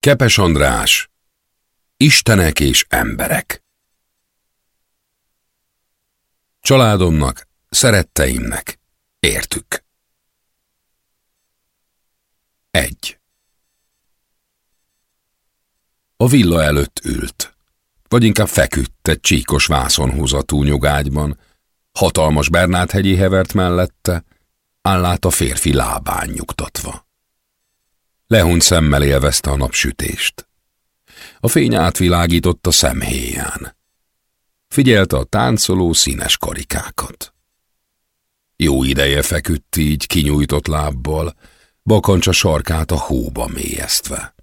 Kepes András Istenek és emberek Családomnak, szeretteimnek, értük. Egy. A villa előtt ült, vagy inkább feküdt egy csíkos vászonhúzatú nyugágyban, hatalmas Bernát-hegyi hevert mellette, állát a férfi lábán nyugtatva. Lehunyt szemmel élvezte a napsütést. A fény átvilágított a szemhéján. Figyelte a táncoló színes karikákat. Jó ideje feküdt így, kinyújtott lábbal, bakancsa sarkát a hóba mélyeztve.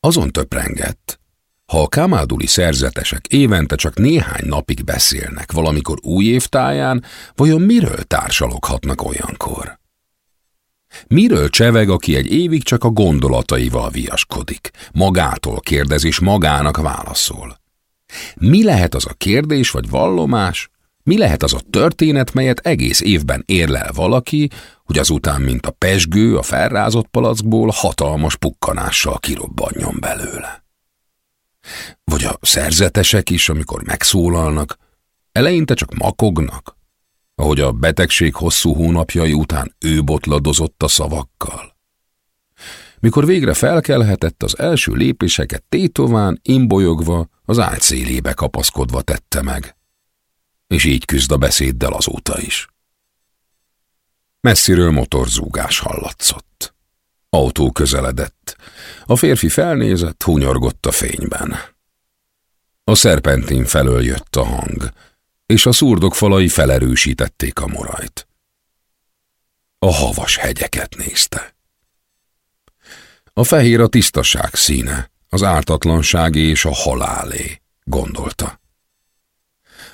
Azon töprengett, ha a kamáduli szerzetesek évente csak néhány napig beszélnek valamikor új évtáján, vajon miről társaloghatnak olyankor? Miről cseveg, aki egy évig csak a gondolataival viaskodik, magától kérdez és magának válaszol? Mi lehet az a kérdés vagy vallomás, mi lehet az a történet, melyet egész évben érlel valaki, hogy azután, mint a pesgő a felrázott palackból hatalmas pukkanással kirobbanjon belőle? Vagy a szerzetesek is, amikor megszólalnak, eleinte csak makognak, ahogy a betegség hosszú hónapjai után ő botladozott a szavakkal. Mikor végre felkelhetett, az első lépéseket tétován, imbolyogva, az ágy szélébe kapaszkodva tette meg. És így küzd a beszéddel azóta is. Messziről motorzúgás hallatszott. Autó közeledett. A férfi felnézett, hunyorgott a fényben. A szerpentin felől jött a hang, és a szurdok falai felerősítették a morajt. A havas hegyeket nézte. A fehér a tisztaság színe, az ártatlanság és a halálé, gondolta.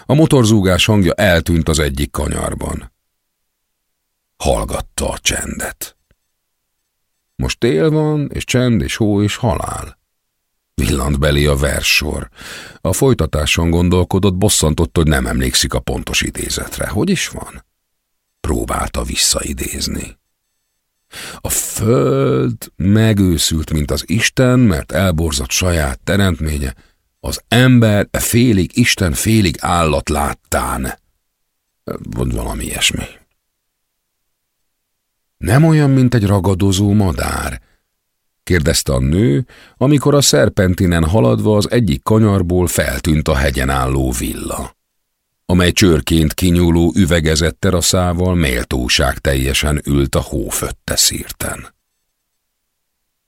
A motorzúgás hangja eltűnt az egyik kanyarban. Hallgatta a csendet. Most tél van, és csend, és hó, és halál. Villant belé a verssor. A folytatáson gondolkodott, bosszantott, hogy nem emlékszik a pontos idézetre. Hogy is van? Próbálta visszaidézni. A föld megőszült, mint az Isten, mert elborzott saját teremtménye, az ember félig Isten, félig állat láttán. Vagy valami ilyesmi. Nem olyan, mint egy ragadozó madár, kérdezte a nő, amikor a szerpentinen haladva az egyik kanyarból feltűnt a hegyen álló villa, amely csörként kinyúló üvegezett teraszával méltóság teljesen ült a hófötte szírten.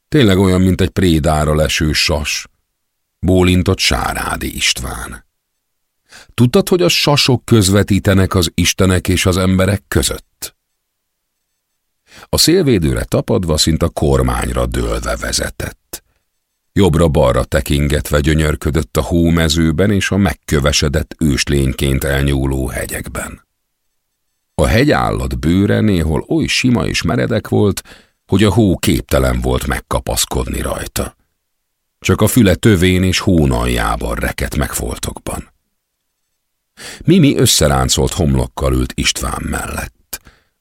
Tényleg olyan, mint egy prédára leső sas, bólintott Sárádi István. Tudtad, hogy a sasok közvetítenek az istenek és az emberek között? A szélvédőre tapadva szint a kormányra dőlve vezetett. Jobbra-balra tekingetve gyönyörködött a hómezőben és a megkövesedett őslényként elnyúló hegyekben. A hegyállat bőre néhol oly sima és meredek volt, hogy a hó képtelen volt megkapaszkodni rajta. Csak a füle tövén és hónaljában rekett meg foltokban. Mimi összeráncolt homlokkal ült István mellett.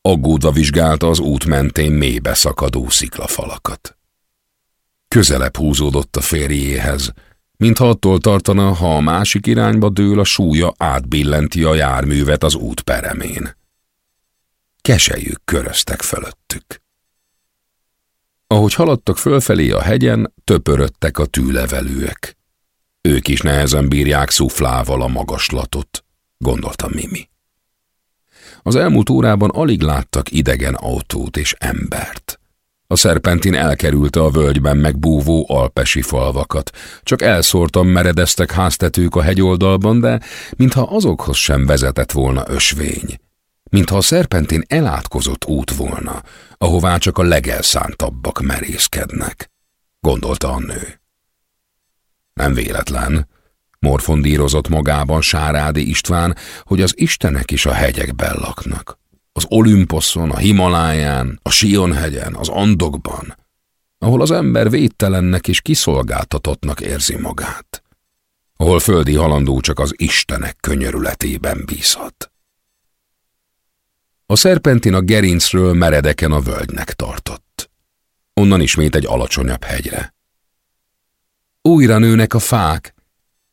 Aggódva vizsgálta az út mentén mélybe szakadó sziklafalakat. Közelebb húzódott a férjéhez, mintha attól tartana, ha a másik irányba dől a súlya átbillenti a járművet az út peremén. Keselyük köröztek fölöttük. Ahogy haladtak fölfelé a hegyen, töpörödtek a tűlevelőek. Ők is nehezen bírják szuflával a magaslatot, gondolta Mimi. Az elmúlt órában alig láttak idegen autót és embert. A szerpentin elkerülte a völgyben megbúvó alpesi falvakat. Csak elszórtan meredeztek háztetők a hegyoldalban, de mintha azokhoz sem vezetett volna ösvény. Mintha a szerpentin elátkozott út volna, ahová csak a legelszántabbak merészkednek, gondolta a nő. Nem véletlen, Morfondírozott magában Sárádi István, hogy az istenek is a hegyekben laknak. Az Olimposzon, a Himaláján, a Sion-hegyen, az Andokban, ahol az ember védtelennek és kiszolgáltatottnak érzi magát. Ahol földi halandó csak az istenek könyörületében bízhat. A szerpentin a gerincről meredeken a völgynek tartott. Onnan ismét egy alacsonyabb hegyre. Újra nőnek a fák,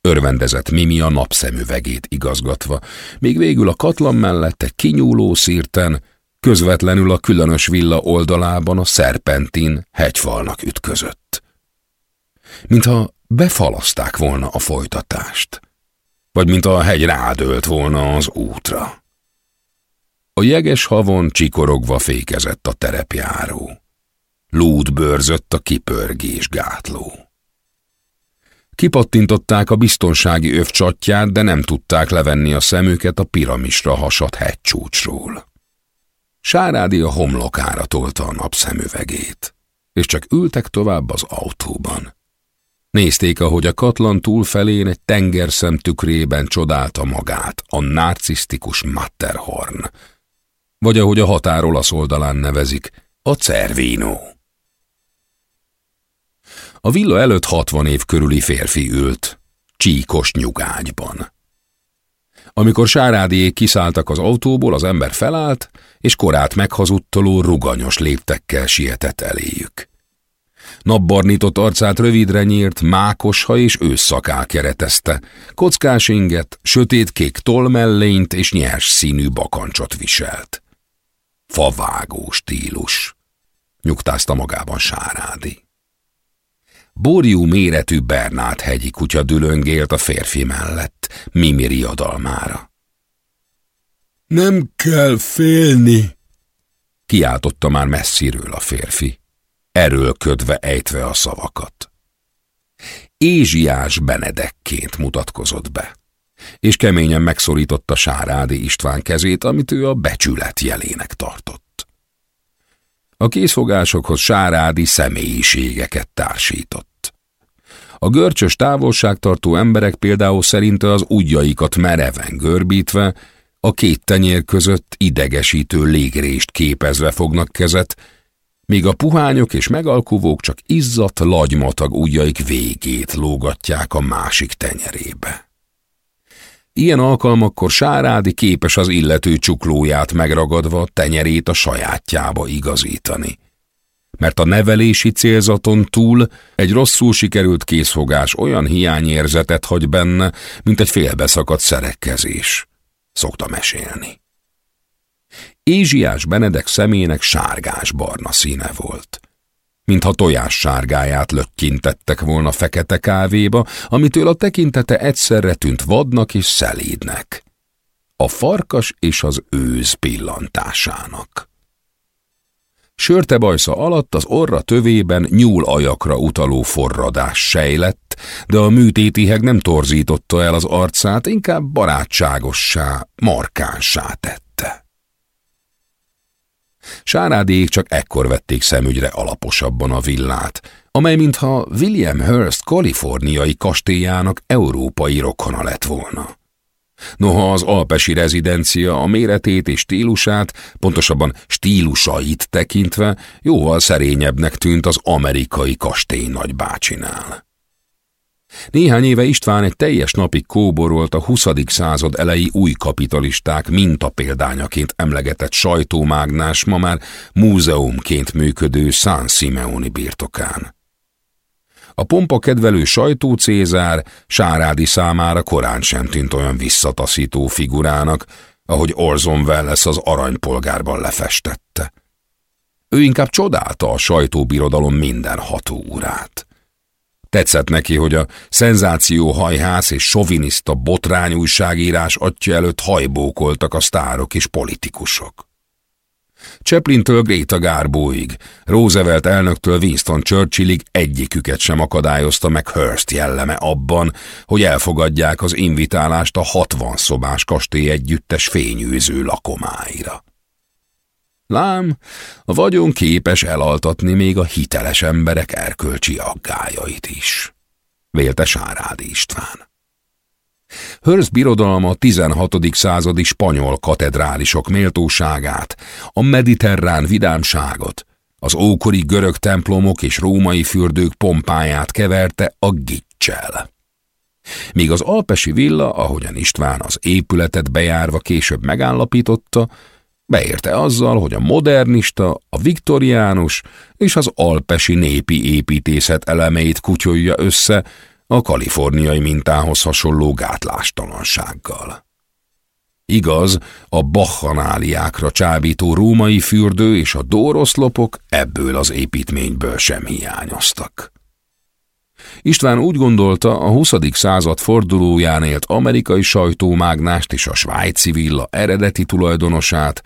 örvendezett Mimi a napszemüvegét igazgatva, még végül a katlan mellett egy kinyúló szírten, közvetlenül a különös villa oldalában a szerpentin hegyfalnak ütközött. Mintha befalaszták volna a folytatást, vagy mint a hegy rádölt volna az útra. A jeges havon csikorogva fékezett a terepjáró. Lúd bőrzött a kipörgés gátló. Kipattintották a biztonsági öv de nem tudták levenni a szemüket a piramisra hasadt hegycsúcsról. Sárádi a homlokára tolta a napszemüvegét, és csak ültek tovább az autóban. Nézték, ahogy a katlan túlfelén egy tengerszem tükrében csodálta magát, a narcisztikus Matterhorn, vagy ahogy a határ olasz oldalán nevezik, a Cervino. A villa előtt hatvan év körüli férfi ült, csíkos nyugágyban. Amikor Sárádiék kiszálltak az autóból, az ember felállt, és korát meghazudtoló ruganyos léptekkel sietett eléjük. Napbarnított arcát rövidre nyírt, mákosha és ősszakál keretezte, kockás inget, sötét-kék tollmellényt és nyers színű bakancsot viselt. Favágó stílus, nyugtázta magában Sárádi. Borjú méretű Bernát hegyi kutya dülöngélt a férfi mellett, Mimi riadalmára. Nem kell félni, kiáltotta már messziről a férfi, erőlködve ejtve a szavakat. Ézsiás Benedekként mutatkozott be, és keményen megszorította Sárádi István kezét, amit ő a becsület jelének tartott. A készfogásokhoz Sárádi személyiségeket társított. A görcsös távolságtartó emberek például szerinte az ujjaikat mereven görbítve, a két tenyér között idegesítő légrést képezve fognak kezet, míg a puhányok és megalkuvók csak izzadt lagymatag ujjaik végét lógatják a másik tenyerébe. Ilyen alkalmakkor Sárádi képes az illető csuklóját megragadva tenyerét a sajátjába igazítani. Mert a nevelési célzaton túl egy rosszul sikerült készfogás olyan hiányérzetet hagy benne, mint egy félbeszakadt szerekkezés szokta mesélni. Ézsiás Benedek szemének sárgás-barna színe volt. Mintha tojás sárgáját lökkintettek volna fekete kávéba, amitől a tekintete egyszerre tűnt vadnak és szelídnek. A farkas és az őz pillantásának. Sörte bajsza alatt az orra tövében nyúl ajakra utaló forradás sejlett, de a műtétiheg nem torzította el az arcát, inkább barátságossá, markánsá tette. Sárádék csak ekkor vették szemügyre alaposabban a villát, amely mintha William Hearst kaliforniai kastélyának európai rokona lett volna. Noha az alpesi rezidencia a méretét és stílusát, pontosabban stílusait tekintve jóval szerényebbnek tűnt az amerikai kastély nagybácsinál. Néhány éve István egy teljes napig kóborolt a 20. század elejé új kapitalisták mintapéldányaként emlegetett sajtómágnás ma már múzeumként működő San Simeoni birtokán. A pompa kedvelő sajtó Cézár Sárádi számára korán sem tűnt olyan visszataszító figurának, ahogy Orson Welles az aranypolgárban lefestette. Ő inkább csodálta a sajtóbirodalom minden hatóúrát. Tetszett neki, hogy a szenzációhajhász és soviniszta botrányújságírás atya előtt hajbókoltak a sztárok és politikusok. Chaplintől Greta Garboig, Roosevelt elnöktől Winston Churchillig egyiküket sem akadályozta meg Hearst jelleme abban, hogy elfogadják az invitálást a 60 szobás kastély együttes fényűző lakomáira. Lám, a vagyon képes elaltatni még a hiteles emberek erkölcsi aggájait is, vélte Sárádi István. Hörsz birodalma a 16. századi spanyol katedrálisok méltóságát, a mediterrán vidámságot, az ókori görög templomok és római fürdők pompáját keverte a gicsel. Míg az alpesi villa, ahogyan István az épületet bejárva később megállapította, Beérte azzal, hogy a modernista, a viktoriánus és az alpesi népi építészet elemeit kutyolja össze a kaliforniai mintához hasonló gátlástalansággal. Igaz, a bacchanáliákra csábító római fürdő és a dóroszlopok ebből az építményből sem hiányoztak. István úgy gondolta, a 20. század fordulóján élt amerikai sajtómágnást és a svájci villa eredeti tulajdonosát,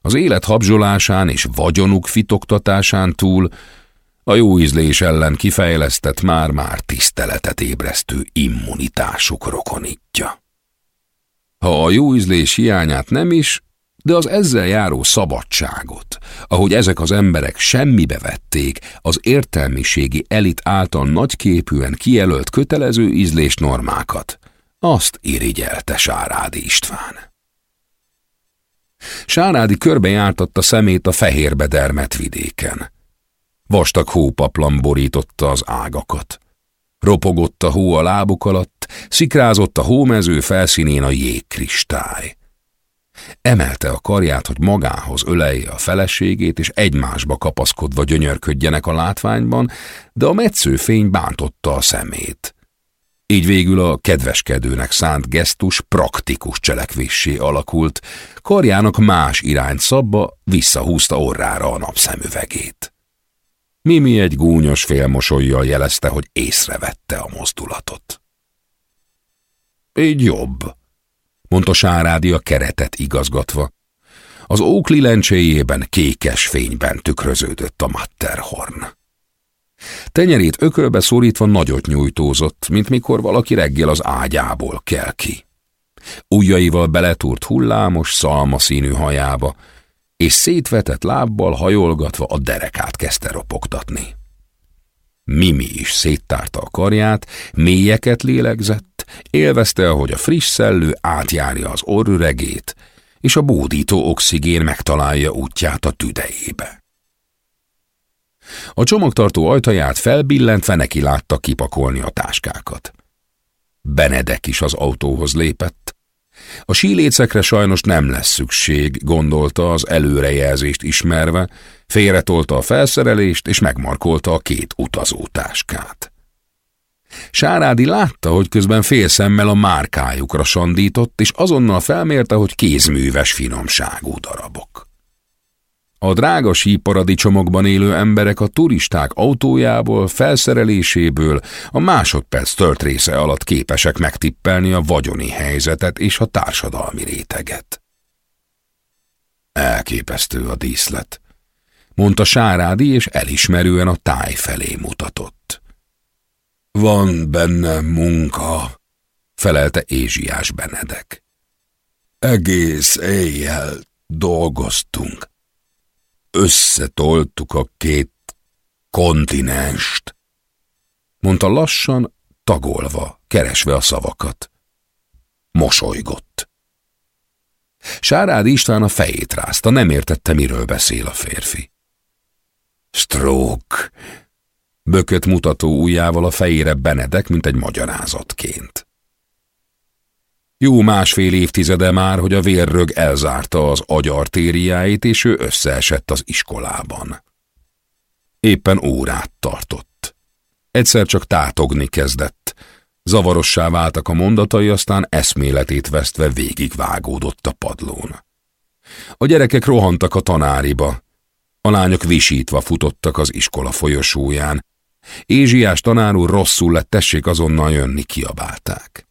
az élet habzsolásán és vagyonuk fitoktatásán túl a jó ízlés ellen kifejlesztett már-már tiszteletet ébresztő immunitásuk rokonítja. Ha a jó ízlés hiányát nem is, de az ezzel járó szabadságot, ahogy ezek az emberek semmibe vették az értelmiségi elit által nagyképűen kijelölt kötelező ízlés normákat, azt irigyelte Sárádi István. Sárádi körbejártatta szemét a fehérbe dermet vidéken. Vastag hópaplan borította az ágakat. Ropogott a hó a lábuk alatt, szikrázott a hómező felszínén a jégkristály. Emelte a karját, hogy magához ölelje a feleségét, és egymásba kapaszkodva gyönyörködjenek a látványban, de a metszőfény bántotta a szemét. Így végül a kedveskedőnek szánt gesztus praktikus cselekvéssé alakult, karjának más irányt szabba visszahúzta orrára a napszemüvegét. Mimi egy gúnyos félmosolyjal jelezte, hogy észrevette a mozdulatot. Így jobb, mondta Sárádi a keretet igazgatva. Az ókli lencséjében kékes fényben tükröződött a Matterhorn. Tenyerét ökölbe szorítva nagyot nyújtózott, mint mikor valaki reggel az ágyából kell ki. Ujjaival beletúrt hullámos, szalmaszínű hajába, és szétvetett lábbal hajolgatva a derekát kezdte ropogtatni. Mimi is széttárta a karját, mélyeket lélegzett, élvezte, ahogy a friss szellő átjárja az orrüregét, és a bódító oxigén megtalálja útját a tüdejébe. A csomagtartó ajtaját felbillentve neki látta kipakolni a táskákat. Benedek is az autóhoz lépett. A sílécekre sajnos nem lesz szükség, gondolta az előrejelzést ismerve, félretolta a felszerelést és megmarkolta a két utazótáskát. Sárádi látta, hogy közben félszemmel a márkájukra sandított, és azonnal felmérte, hogy kézműves finomságú darabok. A drága síparadicsomokban élő emberek a turisták autójából, felszereléséből a másodperc tört része alatt képesek megtippelni a vagyoni helyzetet és a társadalmi réteget. Elképesztő a díszlet, mondta Sárádi, és elismerően a táj felé mutatott. Van benne munka, felelte Ézsiás Benedek. Egész éjjel dolgoztunk összetoltuk a két kontinenst, mondta lassan, tagolva, keresve a szavakat. Mosolygott. Sárád István a fejét rázta, nem értette, miről beszél a férfi. Stroke, bökött mutató ujjával a fejére Benedek, mint egy magyarázatként. Jó másfél évtizede már, hogy a vérrög elzárta az agyartériáit, és ő összeesett az iskolában. Éppen órát tartott. Egyszer csak tátogni kezdett. Zavarossá váltak a mondatai, aztán eszméletét vesztve végigvágódott a padlón. A gyerekek rohantak a tanáriba. A lányok visítva futottak az iskola folyosóján. Ézsiás tanár úr rosszul lett, tessék azonnal jönni, kiabálták.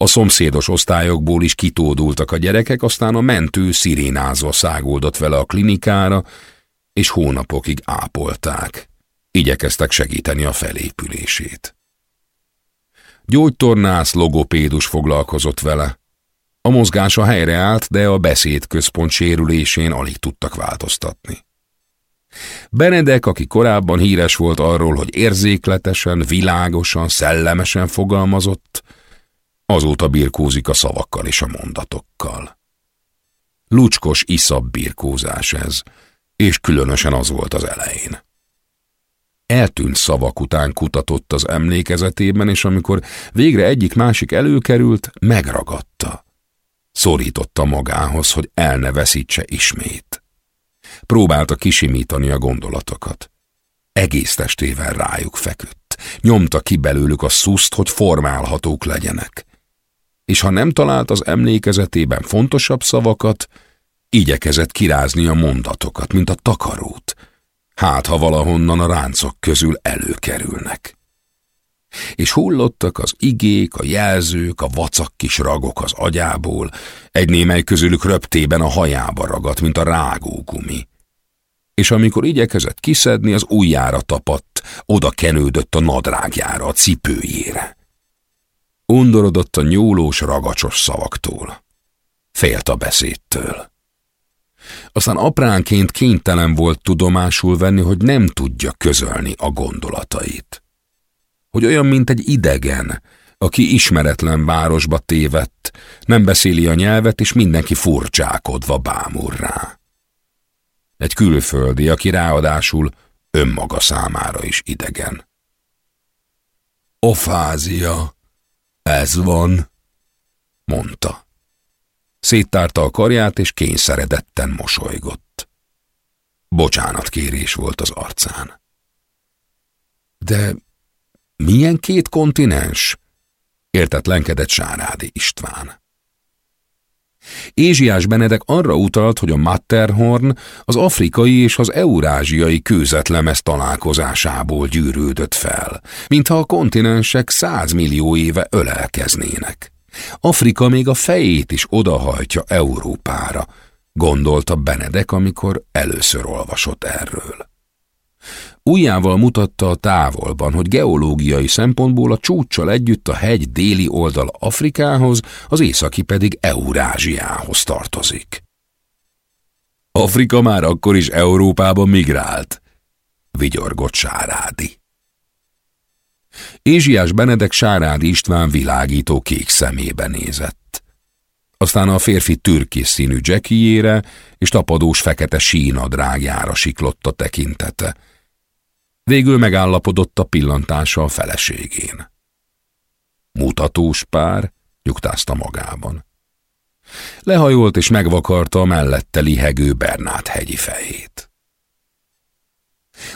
A szomszédos osztályokból is kitódultak a gyerekek, aztán a mentő szirénázva száguldott vele a klinikára, és hónapokig ápolták. Igyekeztek segíteni a felépülését. Gyógytornász logopédus foglalkozott vele. A mozgása helyreállt, de a beszédközpont sérülésén alig tudtak változtatni. Benedek, aki korábban híres volt arról, hogy érzékletesen, világosan, szellemesen fogalmazott, Azóta birkózik a szavakkal és a mondatokkal. Lucskos iszab birkózás ez, és különösen az volt az elején. Eltűnt szavak után kutatott az emlékezetében, és amikor végre egyik-másik előkerült, megragadta. Szorította magához, hogy el ne veszítse ismét. Próbálta kisimítani a gondolatokat. Egész testével rájuk feküdt. Nyomta ki belőlük a szuszt, hogy formálhatók legyenek. És ha nem talált az emlékezetében fontosabb szavakat, igyekezett kirázni a mondatokat, mint a takarót. Hát, ha valahonnan a ráncok közül előkerülnek és hullottak az igék, a jelzők, a vacak kis ragok az agyából, egy némely közülük röptében a hajába ragadt, mint a rágógumi. És amikor igyekezett kiszedni, az ujjára tapadt, oda kenődött a nadrágjára, a cipőjére. Undorodott a nyúlós, ragacsos szavaktól. Félt a beszédtől. Aztán apránként kénytelen volt tudomásul venni, hogy nem tudja közölni a gondolatait hogy olyan, mint egy idegen, aki ismeretlen városba tévedt, nem beszéli a nyelvet, és mindenki furcsákodva bámul rá. Egy külföldi, aki ráadásul önmaga számára is idegen. Ofázia, ez van, mondta. Széttárta a karját, és kényszeredetten mosolygott. Bocsánatkérés volt az arcán. De milyen két kontinens? Értetlenkedett Sárádi István. Ézsiás Benedek arra utalt, hogy a Matterhorn az afrikai és az eurázsiai kőzetlemez találkozásából gyűrődött fel, mintha a kontinensek százmillió éve ölelkeznének. Afrika még a fejét is odahajtja Európára, gondolta Benedek, amikor először olvasott erről. Ujjával mutatta a távolban, hogy geológiai szempontból a csúccsal együtt a hegy déli oldal Afrikához, az északi pedig Eurázsiához tartozik. Afrika már akkor is Európába migrált, vigyorgott Sárádi. Ézsiás Benedek Sárádi István világító kék szemébe nézett. Aztán a férfi türkész színű dzsekijére és tapadós fekete sínadrágjára siklott a tekintete. Végül megállapodott a pillantása a feleségén. Mutatós pár, nyugtázta magában. Lehajolt és megvakarta a mellette lihegő Bernát hegyi fejét.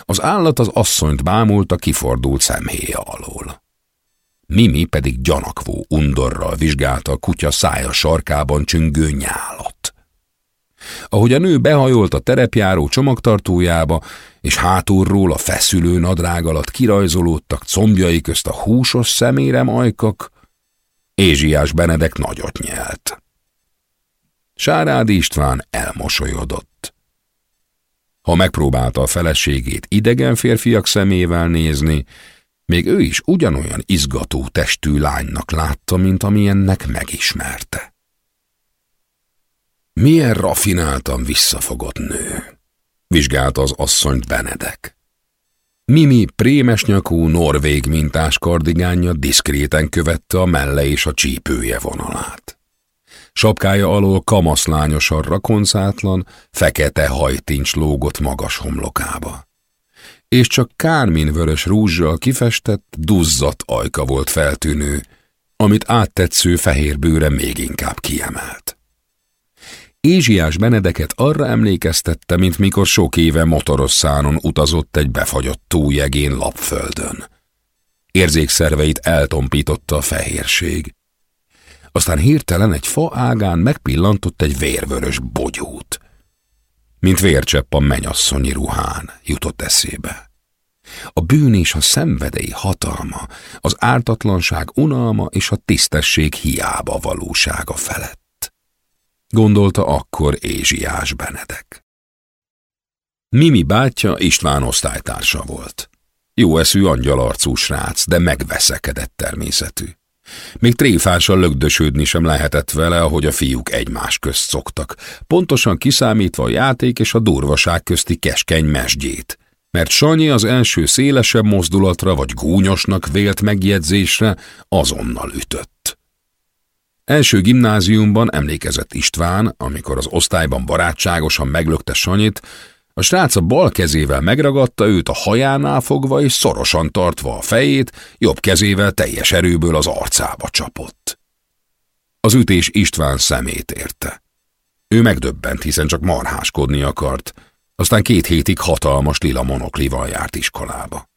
Az állat az asszonyt bámulta kifordult szemhéja alól. Mimi pedig gyanakvó undorral vizsgálta a kutya szája sarkában csüngő nyálat. Ahogy a nő behajolt a terepjáró csomagtartójába, és hátulról a feszülő nadrág alatt kirajzolódtak combjai közt a húsos szemérem ajkak, Ézsiás Benedek nagyot nyelt. Sárád István elmosolyodott. Ha megpróbálta a feleségét idegen férfiak szemével nézni, még ő is ugyanolyan izgató testű lánynak látta, mint amilyennek megismerte. Milyen rafináltan visszafogott nő vizsgálta az asszonyt Benedek. Mimi prémes nyakú, norvég mintás kardigánja diszkréten követte a melle és a csípője vonalát. Sapkája alól kamaszlányosan rakoncátlan, fekete hajtincs lógott magas homlokába. És csak kármin vörös rúzsal kifestett, duzzadt ajka volt feltűnő, amit áttetsző fehér bőre még inkább kiemelt. Ézsiás Benedeket arra emlékeztette, mint mikor sok éve motoros szánon utazott egy befagyott túljegén lapföldön. Érzékszerveit eltompította a fehérség. Aztán hirtelen egy fa ágán megpillantott egy vérvörös bogyót. Mint vércsepp a menyasszonyi ruhán, jutott eszébe. A bűn és a szenvedély hatalma, az ártatlanság unalma és a tisztesség hiába valósága felett gondolta akkor Ézsiás Benedek. Mimi bátyja István osztálytársa volt. Jó eszű angyalarcú srác, de megveszekedett természetű. Még tréfással lögdösődni sem lehetett vele, ahogy a fiúk egymás közt szoktak, pontosan kiszámítva a játék és a durvaság közti keskeny mesgyét. Mert Sanyi az első szélesebb mozdulatra vagy gúnyosnak vélt megjegyzésre azonnal ütött. Első gimnáziumban emlékezett István, amikor az osztályban barátságosan meglökte Sanyit, a srác a bal kezével megragadta őt a hajánál fogva, és szorosan tartva a fejét, jobb kezével teljes erőből az arcába csapott. Az ütés István szemét érte. Ő megdöbbent, hiszen csak marháskodni akart, aztán két hétig hatalmas lila monoklival járt iskolába.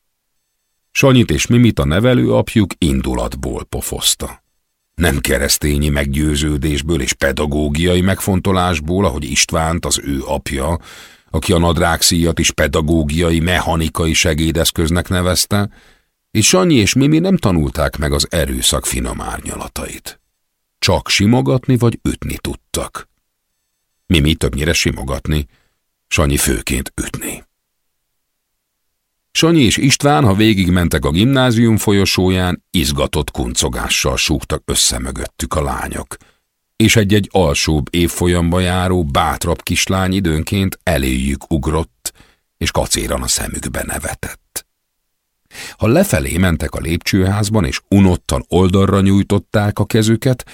Sanyit és Mimit a nevelőapjuk indulatból pofozta. Nem keresztényi meggyőződésből és pedagógiai megfontolásból, ahogy Istvánt az ő apja, aki a nadrágszíjat is pedagógiai, mechanikai segédeszköznek nevezte, és Sanyi és Mimi nem tanulták meg az erőszak finom árnyalatait. Csak simogatni vagy ütni tudtak. Mimi többnyire simogatni, Sanyi főként ütni. Sanyi és István, ha végigmentek a gimnázium folyosóján, izgatott kuncogással súgtak össze mögöttük a lányok, és egy-egy alsóbb évfolyamba járó, bátrabb kislány időnként eléjük ugrott, és kacéran a szemükbe nevetett. Ha lefelé mentek a lépcsőházban, és unottan oldalra nyújtották a kezüket,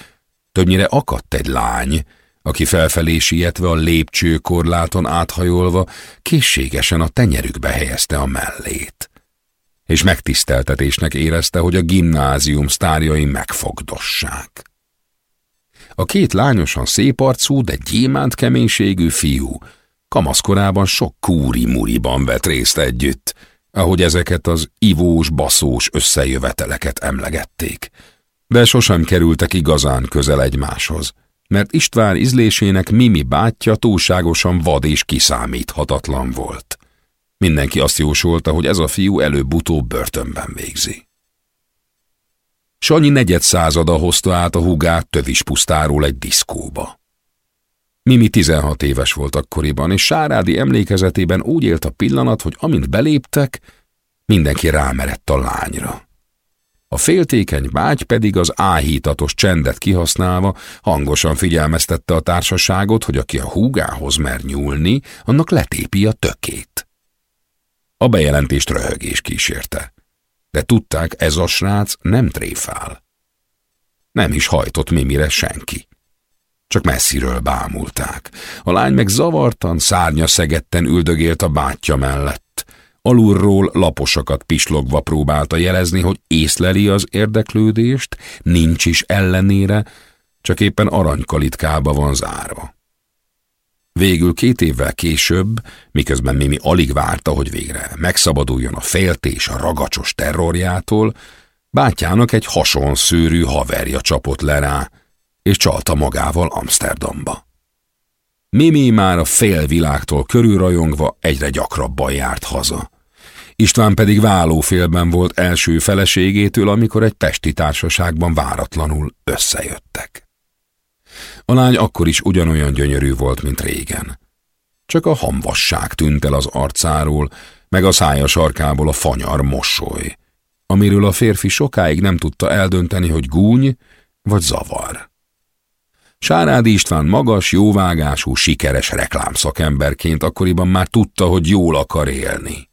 többnyire akadt egy lány, aki felfelé sietve a lépcsőkorláton áthajolva készségesen a tenyerükbe helyezte a mellét. És megtiszteltetésnek érezte, hogy a gimnázium sztárjai megfogdossák. A két lányosan szép arcú, de gyémánt keménységű fiú kamaszkorában sok kúri-muriban vett részt együtt, ahogy ezeket az ivós, baszós összejöveteleket emlegették, de sosem kerültek igazán közel egymáshoz mert István ízlésének Mimi bátyja túlságosan vad és kiszámíthatatlan volt. Mindenki azt jósolta, hogy ez a fiú előbb-utóbb börtönben végzi. Sanyi negyed százada hozta át a hugát tövis pusztáról egy diszkóba. Mimi 16 éves volt akkoriban, és Sárádi emlékezetében úgy élt a pillanat, hogy amint beléptek, mindenki rámerett a lányra. A féltékeny bágy pedig az áhítatos csendet kihasználva hangosan figyelmeztette a társaságot, hogy aki a húgához mer nyúlni, annak letépi a tökét. A bejelentést röhögés kísérte, de tudták, ez a srác nem tréfál. Nem is hajtott Mimire senki. Csak messziről bámulták. A lány meg zavartan, szárnya szegetten üldögélt a bátyja mellett. Alulról laposakat pislogva próbálta jelezni, hogy észleli az érdeklődést, nincs is ellenére, csak éppen aranykalitkába van zárva. Végül két évvel később, miközben Mimi alig várta, hogy végre megszabaduljon a féltés a ragacsos terrorjától, bátyának egy hasonszőrű haverja csapott le rá, és csalta magával Amsterdamba. Mimi már a fél világtól körülrajongva egyre gyakrabban járt haza. István pedig vállófélben volt első feleségétől, amikor egy pesti társaságban váratlanul összejöttek. A lány akkor is ugyanolyan gyönyörű volt, mint régen. Csak a hamvasság tűnt el az arcáról, meg a szája sarkából a fanyar mosoly, amiről a férfi sokáig nem tudta eldönteni, hogy gúny vagy zavar. Sárádi István magas, jóvágású, sikeres reklámszakemberként akkoriban már tudta, hogy jól akar élni.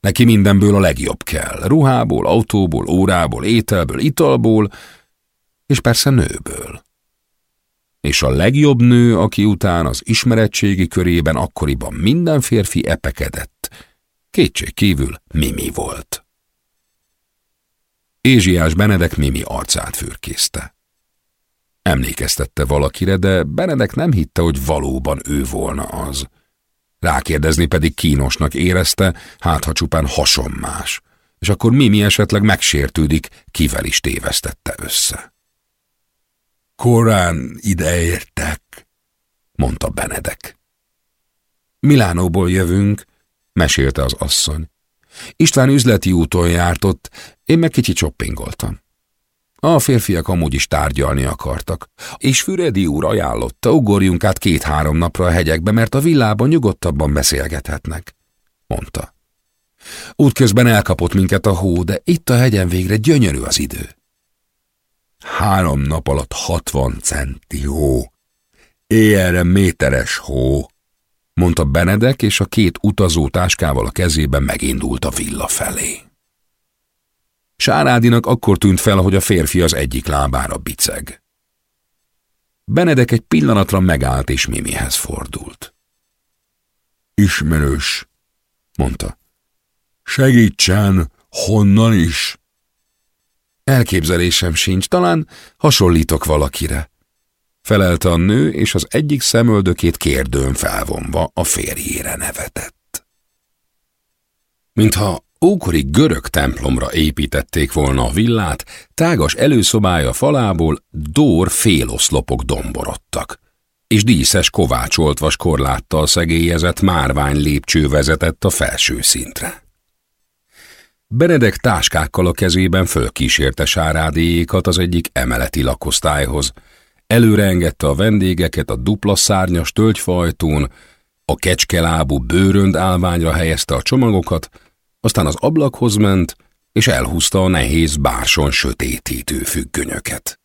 Neki mindenből a legjobb kell, ruhából, autóból, órából, ételből, italból, és persze nőből. És a legjobb nő, aki után az ismeretségi körében akkoriban minden férfi epekedett, kétség kívül Mimi volt. Ézsiás Benedek Mimi arcát fürkészte. Emlékeztette valakire, de Benedek nem hitte, hogy valóban ő volna az. Rákérdezni pedig kínosnak érezte, hát ha csupán hasonmás, és akkor Mimi esetleg megsértődik, kivel is tévesztette össze. Korán ideértek, mondta Benedek. Milánóból jövünk, mesélte az asszony. István üzleti úton járt ott, én meg kicsit shoppingoltam. A férfiak amúgy is tárgyalni akartak, és Füredi úr ajánlotta, ugorjunk át két-három napra a hegyekbe, mert a villában nyugodtabban beszélgethetnek, mondta. Útközben elkapott minket a hó, de itt a hegyen végre gyönyörű az idő. Három nap alatt hatvan centi hó. Éjjelre méteres hó, mondta Benedek, és a két utazó táskával a kezében megindult a villa felé. Sárádinak akkor tűnt fel, hogy a férfi az egyik lábára biceg. Benedek egy pillanatra megállt és Mimihez fordult. Ismerős, mondta. Segítsen, honnan is? Elképzelésem sincs, talán hasonlítok valakire. Felelte a nő, és az egyik szemöldökét kérdőn felvonva a férjére nevetett. Mintha ókori görög templomra építették volna a villát, tágas előszobája falából dór féloszlopok domborodtak, és díszes kovácsolt vas korláttal szegélyezett márvány lépcső vezetett a felső szintre. Benedek táskákkal a kezében fölkísérte sárádéjékat az egyik emeleti lakosztályhoz, előre engedte a vendégeket a dupla szárnyas tölgyfajtón, a kecskelábú bőrönd állványra helyezte a csomagokat, aztán az ablakhoz ment, és elhúzta a nehéz bárson sötétítő függönyöket.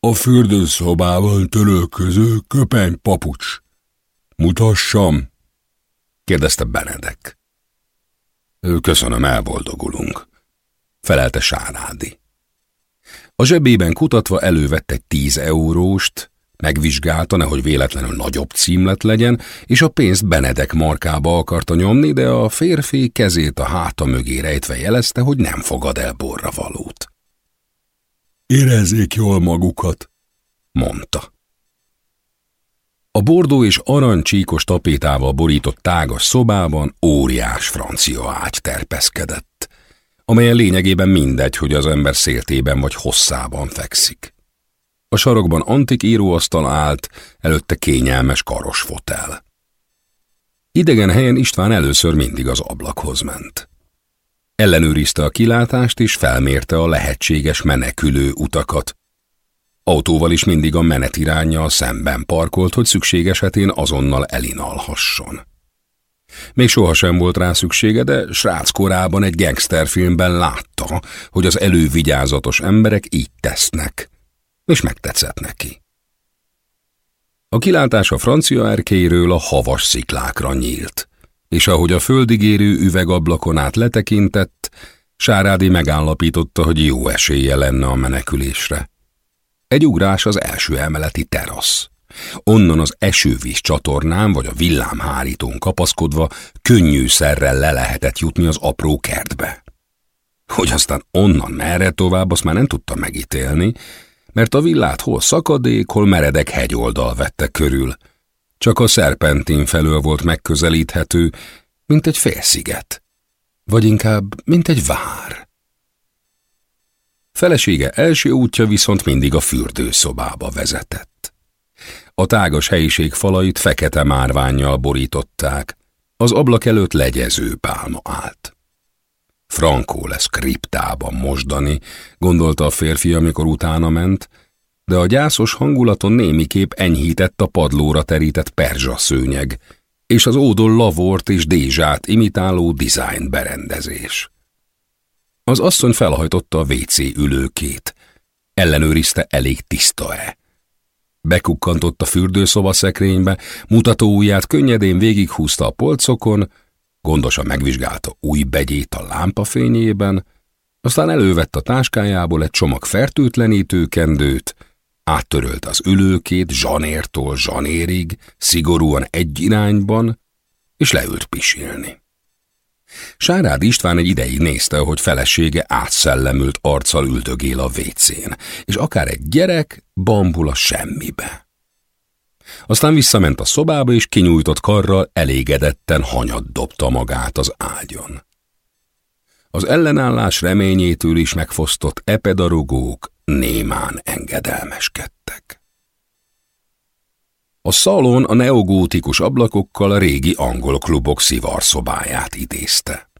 A fürdőszobában törölköző köpeny papucs. Mutassam? kérdezte Benedek. Köszönöm, elboldogulunk, felelte Sárádi. A zsebében kutatva elővett egy tíz euróst, Megvizsgálta, nehogy véletlenül nagyobb címlet legyen, és a pénzt Benedek markába akarta nyomni, de a férfi kezét a háta mögé rejtve jelezte, hogy nem fogad el borra valót. Érezzék jól magukat, mondta. A bordó és aranycsíkos tapétával borított tágas szobában óriás francia ágy terpeszkedett, amelyen lényegében mindegy, hogy az ember széltében vagy hosszában fekszik. A sarokban antik íróasztal állt, előtte kényelmes karos fotel. Idegen helyen István először mindig az ablakhoz ment. Ellenőrizte a kilátást és felmérte a lehetséges menekülő utakat. Autóval is mindig a menetirányjal szemben parkolt, hogy szükség esetén azonnal elinalhasson. Még sohasem volt rá szüksége, de srác korában egy gangsterfilmben látta, hogy az elővigyázatos emberek így tesznek – és megtetszett neki. A kilátás a francia erkéről a havas sziklákra nyílt, és ahogy a földigérő üvegablakon át letekintett, Sárádi megállapította, hogy jó esélye lenne a menekülésre. Egy ugrás az első emeleti terasz. Onnan az esővíz csatornán vagy a villámhárítón kapaszkodva könnyűszerrel le lehetett jutni az apró kertbe. Hogy aztán onnan merre tovább, azt már nem tudta megítélni, mert a villát hol szakadék, hol meredek hegyoldal vette körül. Csak a szerpentin felől volt megközelíthető, mint egy félsziget, vagy inkább, mint egy vár. Felesége első útja viszont mindig a fürdőszobába vezetett. A tágas helyiség falait fekete márványjal borították, az ablak előtt legyező pálma állt. Frankó lesz kriptában mosdani, gondolta a férfi, amikor utána ment, de a gyászos hangulaton némiképp enyhített a padlóra terített perzsa szőnyeg, és az ódon lavort és dézsát imitáló design berendezés. Az asszony felhajtotta a WC ülőkét. Ellenőrizte, elég tiszta-e. Bekukkantott a fürdőszoba szekrénybe, mutatóujját könnyedén végighúzta a polcokon, Gondosan megvizsgálta új begyét a lámpafényében, aztán elővett a táskájából egy csomag fertőtlenítő kendőt, áttörölt az ülőkét zsanértól zsanérig, szigorúan egy irányban, és leült pisilni. Sárád István egy ideig nézte, hogy felesége átszellemült arccal üldögél a vécén, és akár egy gyerek bambul a semmibe. Aztán visszament a szobába, és kinyújtott karral elégedetten hanyat dobta magát az ágyon. Az ellenállás reményétől is megfosztott epedarogók némán engedelmeskedtek. A szalon a neogótikus ablakokkal a régi angol klubok szivarszobáját idézte.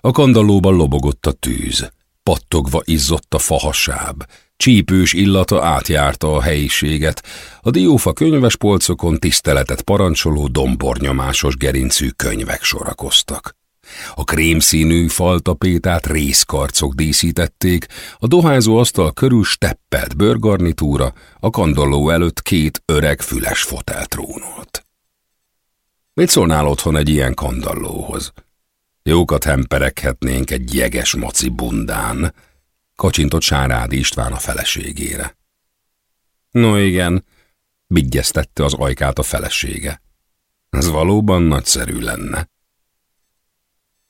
A kandallóban lobogott a tűz, pattogva izzott a fahasáb, Csípős illata átjárta a helyiséget, a diófa könyves polcokon tiszteletet parancsoló dombornyomásos gerincű könyvek sorakoztak. A krémszínű faltapétát részkarcok díszítették, a dohányzó asztal körül steppelt bőrgarnitúra, a kandalló előtt két öreg füles fotel trónolt. Mit szólnál otthon egy ilyen kandallóhoz? Jókat hempereghetnénk egy jeges maci bundán, kacsintott Sárádi István a feleségére. No igen, bigyeztette az ajkát a felesége. Ez valóban nagyszerű lenne.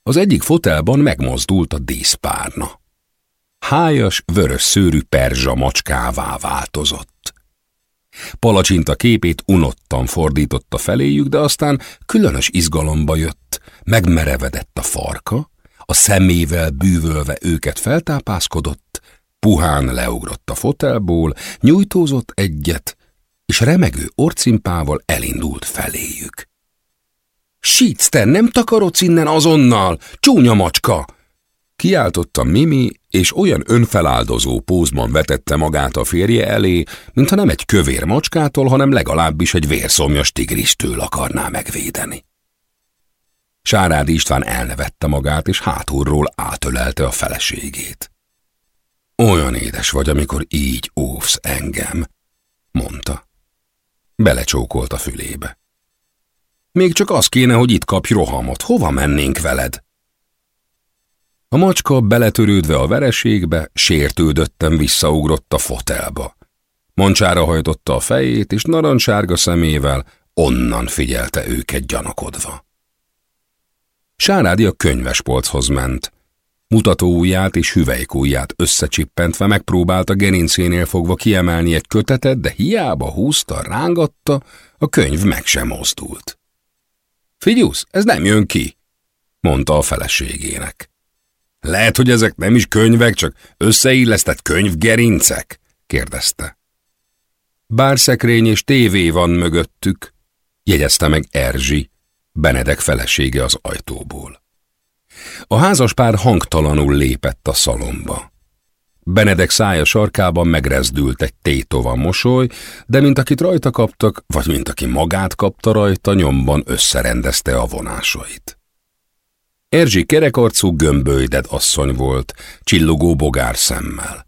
Az egyik fotelban megmozdult a díszpárna. Hájas, vörös szőrű perzsa macskává változott. Palacsinta képét unottan fordította feléjük, de aztán különös izgalomba jött, megmerevedett a farka, a szemével bűvölve őket feltápászkodott, puhán leugrott a fotelból, nyújtózott egyet, és remegő orcimpával elindult feléjük. Sítsz, te nem takarodsz innen azonnal, csúnya macska! Kiáltotta Mimi, és olyan önfeláldozó pózban vetette magát a férje elé, mintha nem egy kövér macskától, hanem legalábbis egy vérszomjas tigristől akarná megvédeni. Sárád István elnevette magát, és hátulról átölelte a feleségét. Olyan édes vagy, amikor így óvsz engem, mondta. Belecsókolt a fülébe. Még csak az kéne, hogy itt kapj rohamot. Hova mennénk veled? A macska beletörődve a vereségbe, sértődöttem visszaugrott a fotelba. Moncsára hajtotta a fejét, és narancssárga szemével onnan figyelte őket gyanakodva. Sárádi a könyvespolchoz ment. Mutatóujját és hüvelykújját összecsippentve megpróbálta gerincénél fogva kiemelni egy kötetet, de hiába húzta, rángatta, a könyv meg sem mozdult. Figyusz, ez nem jön ki, mondta a feleségének. Lehet, hogy ezek nem is könyvek, csak összeillesztett könyvgerincek? kérdezte. Bárszekrény és tévé van mögöttük, jegyezte meg Erzsi, Benedek felesége az ajtóból. A házas pár hangtalanul lépett a szalomba. Benedek szája sarkában megrezdült egy tétova mosoly, de mint akit rajta kaptak, vagy mint aki magát kapta rajta, nyomban összerendezte a vonásait. Erzsi kerekarcú gömbölyded asszony volt, csillogó bogár szemmel.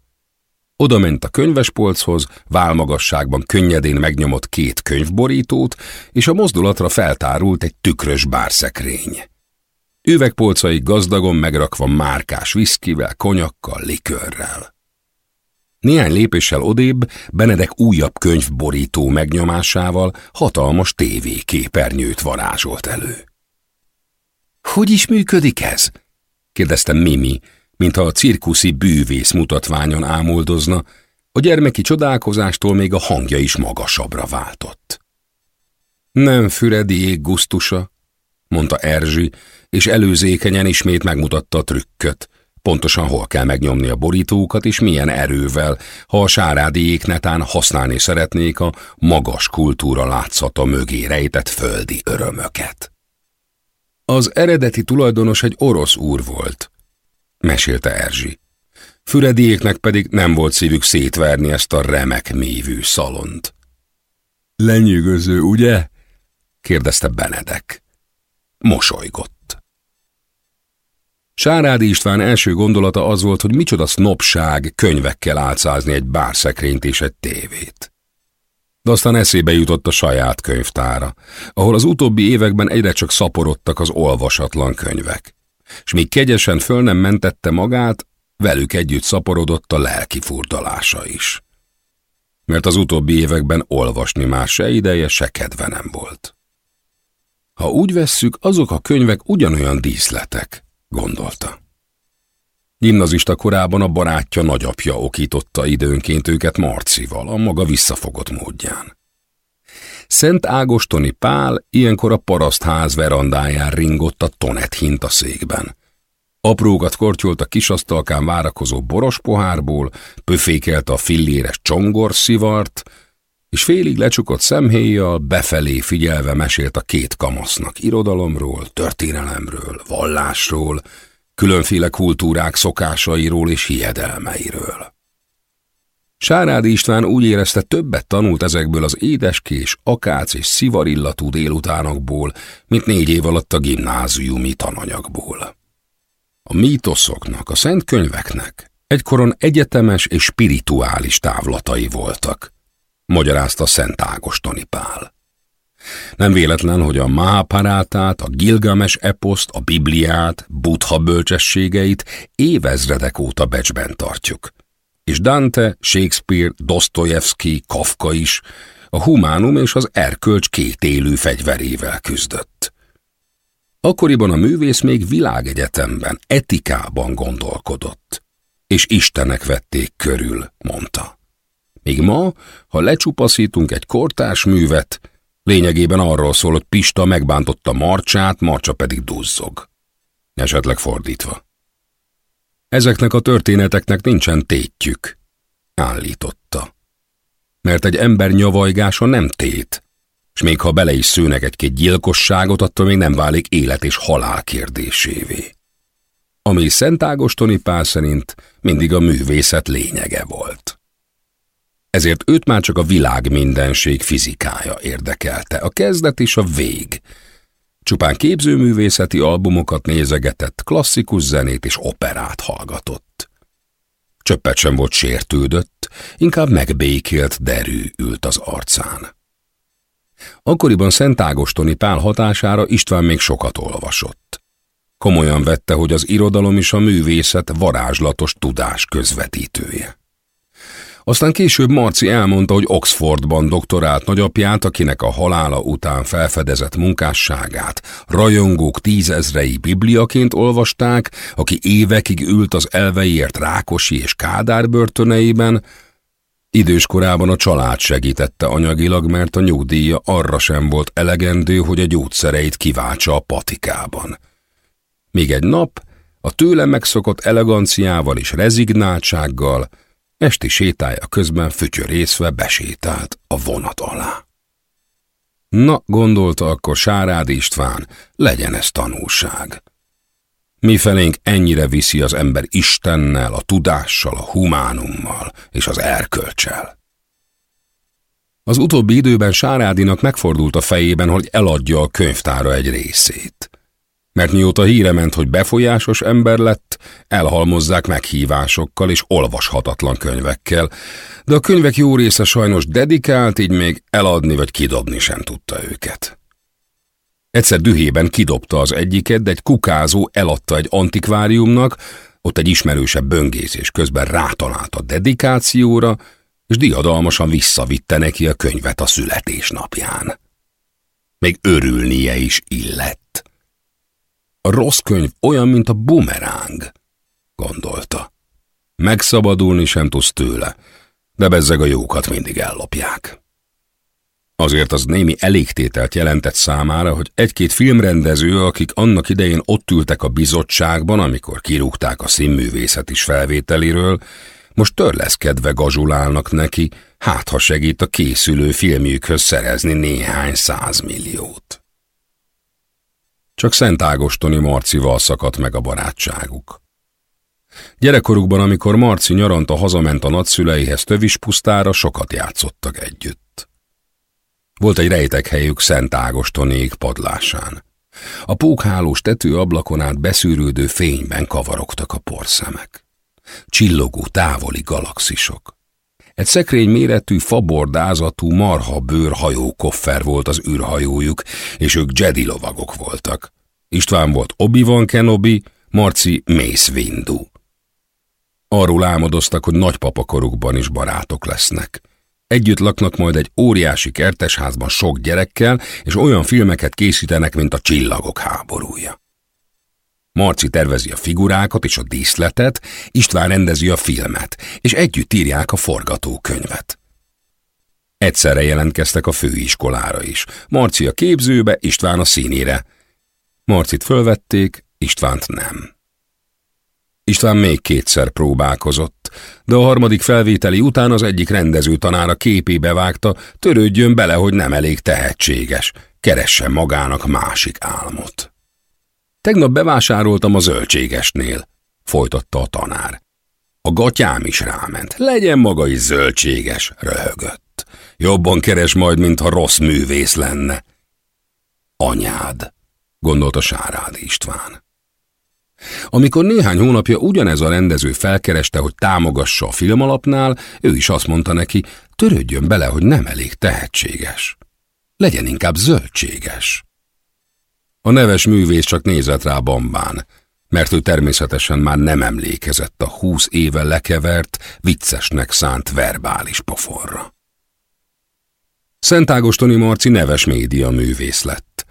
Oda ment a könyvespolchoz, válmagasságban könnyedén megnyomott két könyvborítót, és a mozdulatra feltárult egy tükrös bárszekrény. Üvegpolcai gazdagon megrakva márkás viszkivel, konyakkal, likörrel. Néhány lépéssel odébb Benedek újabb könyvborító megnyomásával hatalmas tévéképernyőt varázsolt elő. Hogy is működik ez? kérdezte Mimi, mintha a cirkuszi bűvész mutatványon ámuldozna, a gyermeki csodálkozástól még a hangja is magasabbra váltott. Nem Füredi ég gusztusa, mondta Erzsi, és előzékenyen ismét megmutatta a trükköt, pontosan hol kell megnyomni a borítókat, és milyen erővel, ha a sárádiék netán használni szeretnék a magas kultúra látszata mögé rejtett földi örömöket. Az eredeti tulajdonos egy orosz úr volt, mesélte Erzsi. Fürediéknek pedig nem volt szívük szétverni ezt a remek mévű szalont. Lenyűgöző, ugye? kérdezte Benedek. Mosolygott. Sárádi István első gondolata az volt, hogy micsoda sznopság könyvekkel álcázni egy bárszekrényt és egy tévét de aztán eszébe jutott a saját könyvtára, ahol az utóbbi években egyre csak szaporodtak az olvasatlan könyvek. És míg kegyesen föl nem mentette magát, velük együtt szaporodott a lelki furdalása is. Mert az utóbbi években olvasni már se ideje, se kedve nem volt. Ha úgy vesszük, azok a könyvek ugyanolyan díszletek, gondolta. Gimnazista korában a barátja nagyapja okította időnként őket Marcival, a maga visszafogott módján. Szent Ágostoni Pál ilyenkor a parasztház verandáján ringott a tonet hintaszékben. Aprógat kortyolt a kisasztalkán várakozó boros pohárból, pöfékelt a filléres szivart, és félig lecsukott szemhéjjal befelé figyelve mesélt a két kamasznak irodalomról, történelemről, vallásról, különféle kultúrák szokásairól és hiedelmeiről. Sárád István úgy érezte többet tanult ezekből az édeskés, akác és szivarillatú délutánokból, mint négy év alatt a gimnáziumi tananyagból. A mítoszoknak, a szent könyveknek egykoron egyetemes és spirituális távlatai voltak, magyarázta Szent Ágostoni Pál. Nem véletlen, hogy a Mahaparátát, a Gilgames eposzt, a Bibliát, Buddha bölcsességeit évezredek óta becsben tartjuk. És Dante, Shakespeare, Dostoyevsky, Kafka is a humánum és az erkölcs két élő fegyverével küzdött. Akkoriban a művész még világegyetemben, etikában gondolkodott, és Istenek vették körül, mondta. Míg ma, ha lecsupaszítunk egy kortárs művet, lényegében arról szól, hogy Pista megbántotta Marcsát, Marcsa pedig duzzog. Esetleg fordítva. Ezeknek a történeteknek nincsen tétjük, állította. Mert egy ember nyavajgása nem tét, és még ha bele is szőnek egy-két gyilkosságot, attól még nem válik élet és halál kérdésévé. Ami Szent Ágostoni Pál szerint mindig a művészet lényege volt. Ezért őt már csak a világ mindenség fizikája érdekelte, a kezdet és a vég. Csupán képzőművészeti albumokat nézegetett, klasszikus zenét és operát hallgatott. Csöppet sem volt sértődött, inkább megbékélt derű ült az arcán. Akkoriban Szent Ágostoni Pál hatására István még sokat olvasott. Komolyan vette, hogy az irodalom is a művészet varázslatos tudás közvetítője. Aztán később Marci elmondta, hogy Oxfordban doktorált nagyapját, akinek a halála után felfedezett munkásságát rajongók tízezrei bibliaként olvasták, aki évekig ült az elveiért Rákosi és Kádár börtöneiben, Idős korában a család segítette anyagilag, mert a nyugdíja arra sem volt elegendő, hogy a gyógyszereit kiváltsa a patikában. Még egy nap, a tőle megszokott eleganciával és rezignáltsággal, esti sétája közben fütyörészve besétált a vonat alá. Na, gondolta akkor Sárád István, legyen ez tanulság. Mifelénk ennyire viszi az ember Istennel, a tudással, a humánummal és az erkölcsel. Az utóbbi időben Sárádinak megfordult a fejében, hogy eladja a könyvtára egy részét. Mert mióta híre ment, hogy befolyásos ember lett, elhalmozzák meghívásokkal és olvashatatlan könyvekkel, de a könyvek jó része sajnos dedikált, így még eladni vagy kidobni sem tudta őket. Egyszer dühében kidobta az egyiket, de egy kukázó eladta egy antikváriumnak, ott egy ismerősebb böngészés közben rátalált a dedikációra, és diadalmasan visszavitte neki a könyvet a születésnapján. Még örülnie is illett. A rossz könyv olyan, mint a bumeráng, gondolta. Megszabadulni sem tudsz tőle, de bezzeg a jókat mindig ellopják. Azért az némi elégtételt jelentett számára, hogy egy-két filmrendező, akik annak idején ott ültek a bizottságban, amikor kirúgták a színművészet is felvételéről, most törleszkedve gazsulálnak neki, hát ha segít a készülő filmjükhöz szerezni néhány százmilliót. Csak Szent Ágostoni Marcival szakadt meg a barátságuk. Gyerekkorukban, amikor Marci nyaranta hazament a nagyszüleihez tövispusztára, sokat játszottak együtt. Volt egy rejtek helyük Szent Ágostonék padlásán. A pókhálós tetőablakon át beszűrődő fényben kavarogtak a porszemek. Csillogó távoli galaxisok. Egy szekrény méretű, fabordázatú, marha bőr hajókoffer volt az űrhajójuk, és ők Jedi lovagok voltak. István volt Obi-Wan Kenobi, Marci Mace Windu. Arról álmodoztak, hogy nagypapakorukban is barátok lesznek. Együtt laknak majd egy óriási kertesházban sok gyerekkel, és olyan filmeket készítenek, mint a Csillagok háborúja. Marci tervezi a figurákat és a díszletet, István rendezi a filmet, és együtt írják a forgatókönyvet. Egyszerre jelentkeztek a főiskolára is. Marci a képzőbe, István a színére. Marcit fölvették, Istvánt nem. István még kétszer próbálkozott, de a harmadik felvételi után az egyik rendező tanára képébe vágta, törődjön bele, hogy nem elég tehetséges, keressen magának másik álmot. Tegnap bevásároltam a zöldségesnél, folytatta a tanár. A gatyám is ráment, legyen maga is zöldséges, röhögött. Jobban keres majd, mintha rossz művész lenne. Anyád, gondolta Sárád István. Amikor néhány hónapja ugyanez a rendező felkereste, hogy támogassa a filmalapnál, ő is azt mondta neki, törődjön bele, hogy nem elég tehetséges. Legyen inkább zöldséges. A neves művész csak nézett rá bambán, mert ő természetesen már nem emlékezett a húsz éve lekevert, viccesnek szánt verbális poforra. Szent Ágostoni Marci neves média művész lett.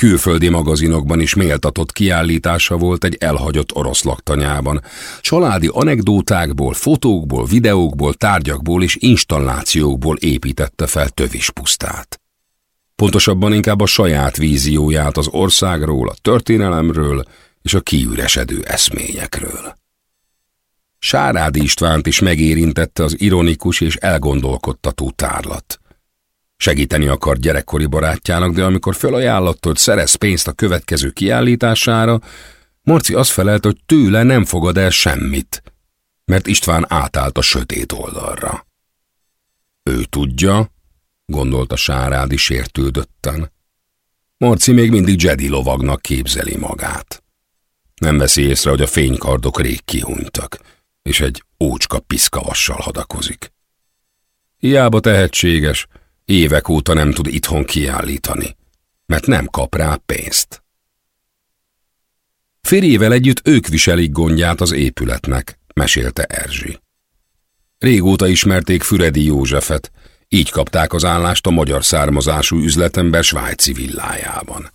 Külföldi magazinokban is méltatott kiállítása volt egy elhagyott orosz laktanyában. Családi anekdótákból, fotókból, videókból, tárgyakból és installációkból építette fel tövis pusztát. Pontosabban inkább a saját vízióját az országról, a történelemről és a kiüresedő eszményekről. Sárádi Istvánt is megérintette az ironikus és elgondolkodtató tárlat. Segíteni akart gyerekkori barátjának, de amikor felajánlott, hogy szerez pénzt a következő kiállítására, Marci azt felelt, hogy tőle nem fogad el semmit, mert István átállt a sötét oldalra. Ő tudja, gondolta Sárádi sértődötten. Marci még mindig Jedi lovagnak képzeli magát. Nem veszi észre, hogy a fénykardok rég kihunytak, és egy ócska piszkavassal hadakozik. Hiába tehetséges, évek óta nem tud itthon kiállítani, mert nem kap rá pénzt. Férjével együtt ők viselik gondját az épületnek, mesélte Erzsi. Régóta ismerték Füredi Józsefet, így kapták az állást a magyar származású üzletember svájci villájában.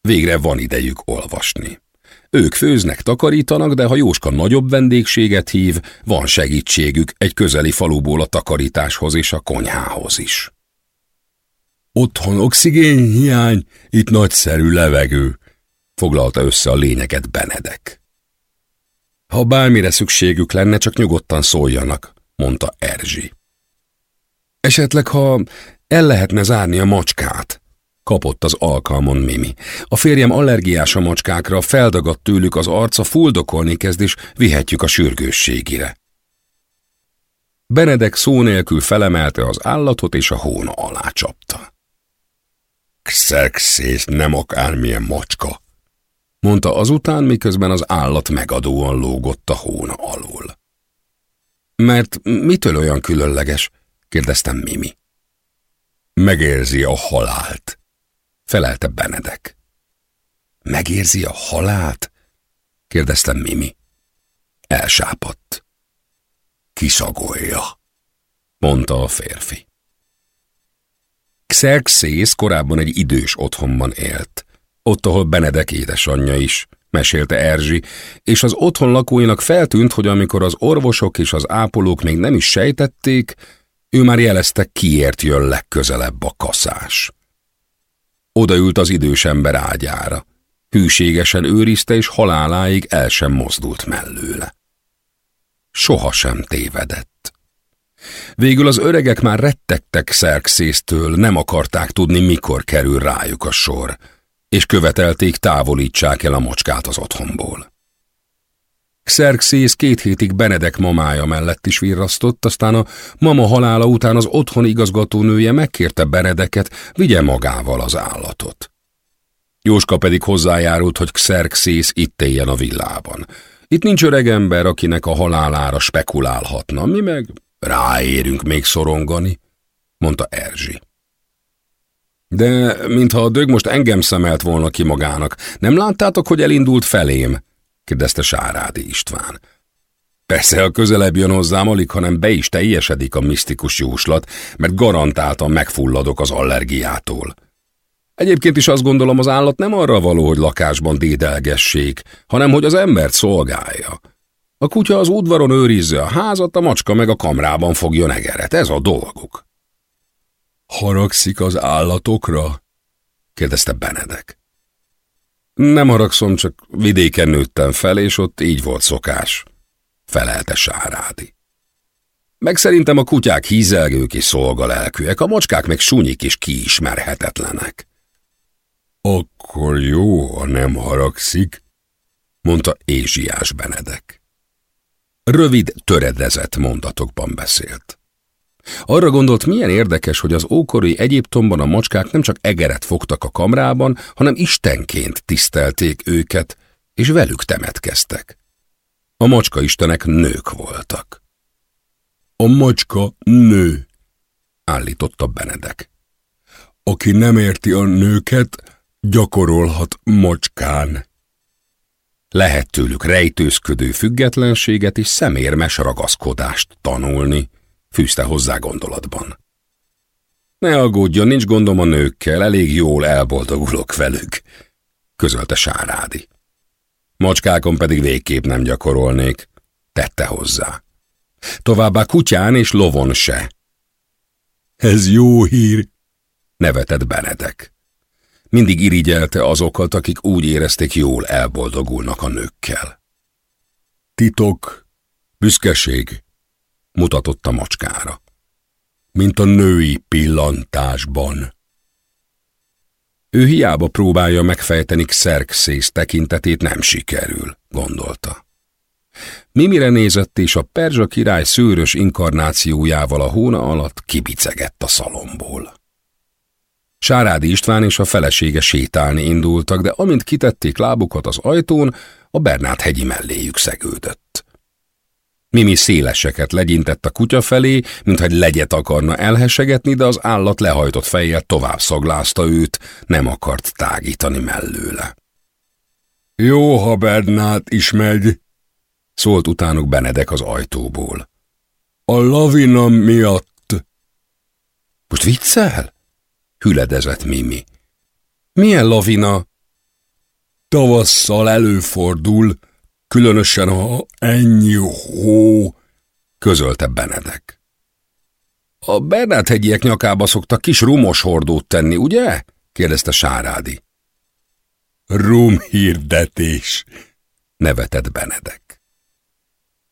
Végre van idejük olvasni. Ők főznek, takarítanak, de ha Jóska nagyobb vendégséget hív, van segítségük egy közeli faluból a takarításhoz és a konyhához is. Otthon oxigén hiány, itt nagyszerű levegő, foglalta össze a lényeget Benedek. Ha bármire szükségük lenne, csak nyugodtan szóljanak, mondta Erzsi. Esetleg, ha el lehetne zárni a macskát, kapott az alkalmon Mimi. A férjem allergiás a macskákra, feldagadt tőlük az arca, fuldokolni kezd, és vihetjük a sürgősségire. Benedek szó nélkül felemelte az állatot, és a hóna alá csapta. Xerxész nem akármilyen macska, mondta azután, miközben az állat megadóan lógott a hóna alól. Mert mitől olyan különleges? Kérdeztem Mimi. Megérzi a halált, felelte Benedek. Megérzi a halált? kérdeztem Mimi. Elsápadt. Kiszagolja, mondta a férfi. Xerxész korábban egy idős otthonban élt. Ott, ahol Benedek édesanyja is, mesélte Erzsi, és az otthon lakóinak feltűnt, hogy amikor az orvosok és az ápolók még nem is sejtették, ő már jelezte, kiért jön legközelebb a kaszás. Odaült az idős ember ágyára. Hűségesen őrizte, és haláláig el sem mozdult mellőle. Soha sem tévedett. Végül az öregek már rettegtek Szerkszésztől, nem akarták tudni, mikor kerül rájuk a sor, és követelték távolítsák el a mocskát az otthonból. Xerxész két hétig Benedek mamája mellett is virrasztott, aztán a mama halála után az otthoni igazgatónője megkérte Benedeket, vigye magával az állatot. Jóska pedig hozzájárult, hogy Xerxész itt éljen a villában. Itt nincs öreg ember, akinek a halálára spekulálhatna, mi meg ráérünk még szorongani, mondta Erzsi. De mintha a dög most engem szemelt volna ki magának, nem láttátok, hogy elindult felém? Kérdezte Sárádi István. Persze, a közelebb jön hozzám, alig, hanem be is teljesedik a misztikus jóslat, mert garantáltan megfulladok az allergiától. Egyébként is azt gondolom, az állat nem arra való, hogy lakásban dédelgessék, hanem hogy az embert szolgálja. A kutya az udvaron őrizze a házat, a macska meg a kamrában fogja negeret. Ez a dolguk. Haragszik az állatokra? kérdezte Benedek. Nem haragszom, csak vidéken nőttem fel, és ott így volt szokás, felelte Sárádi. Meg szerintem a kutyák hízelgők és szolgalelkűek, a macskák meg sunyik és kiismerhetetlenek. Akkor jó, ha nem haragszik, mondta Ézsiás Benedek. Rövid, töredezett mondatokban beszélt. Arra gondolt, milyen érdekes, hogy az ókori Egyiptomban a macskák nem csak egeret fogtak a kamrában, hanem istenként tisztelték őket, és velük temetkeztek. A macska istenek nők voltak. A macska nő, állította Benedek. Aki nem érti a nőket, gyakorolhat macskán. Lehet tőlük rejtőzködő függetlenséget és szemérmes ragaszkodást tanulni, fűzte hozzá gondolatban. Ne aggódjon, nincs gondom a nőkkel, elég jól elboldogulok velük, közölte Sárádi. Macskákon pedig végképp nem gyakorolnék, tette hozzá. Továbbá kutyán és lovon se. Ez jó hír, nevetett Benedek. Mindig irigyelte azokat, akik úgy érezték jól elboldogulnak a nőkkel. Titok, büszkeség, mutatott a macskára. Mint a női pillantásban. Ő hiába próbálja megfejteni Xerxész tekintetét, nem sikerül, gondolta. Mimire nézett, és a perzsa király szőrös inkarnációjával a hóna alatt kibicegett a szalomból. Sárádi István és a felesége sétálni indultak, de amint kitették lábukat az ajtón, a Bernát hegyi melléjük szegődött. Mimi széleseket legyintett a kutya felé, mintha egy legyet akarna elhesegetni, de az állat lehajtott fejjel tovább szaglázta őt, nem akart tágítani mellőle. Jó, ha Bernát is megy, szólt utánuk Benedek az ajtóból. A lavina miatt. Most viccel? hüledezett Mimi. Milyen lavina? Tavasszal előfordul, különösen ha ennyi hó, közölte Benedek. A Bernát hegyiek nyakába szoktak kis rumos hordót tenni, ugye? kérdezte Sárádi. Rum hirdetés, nevetett Benedek.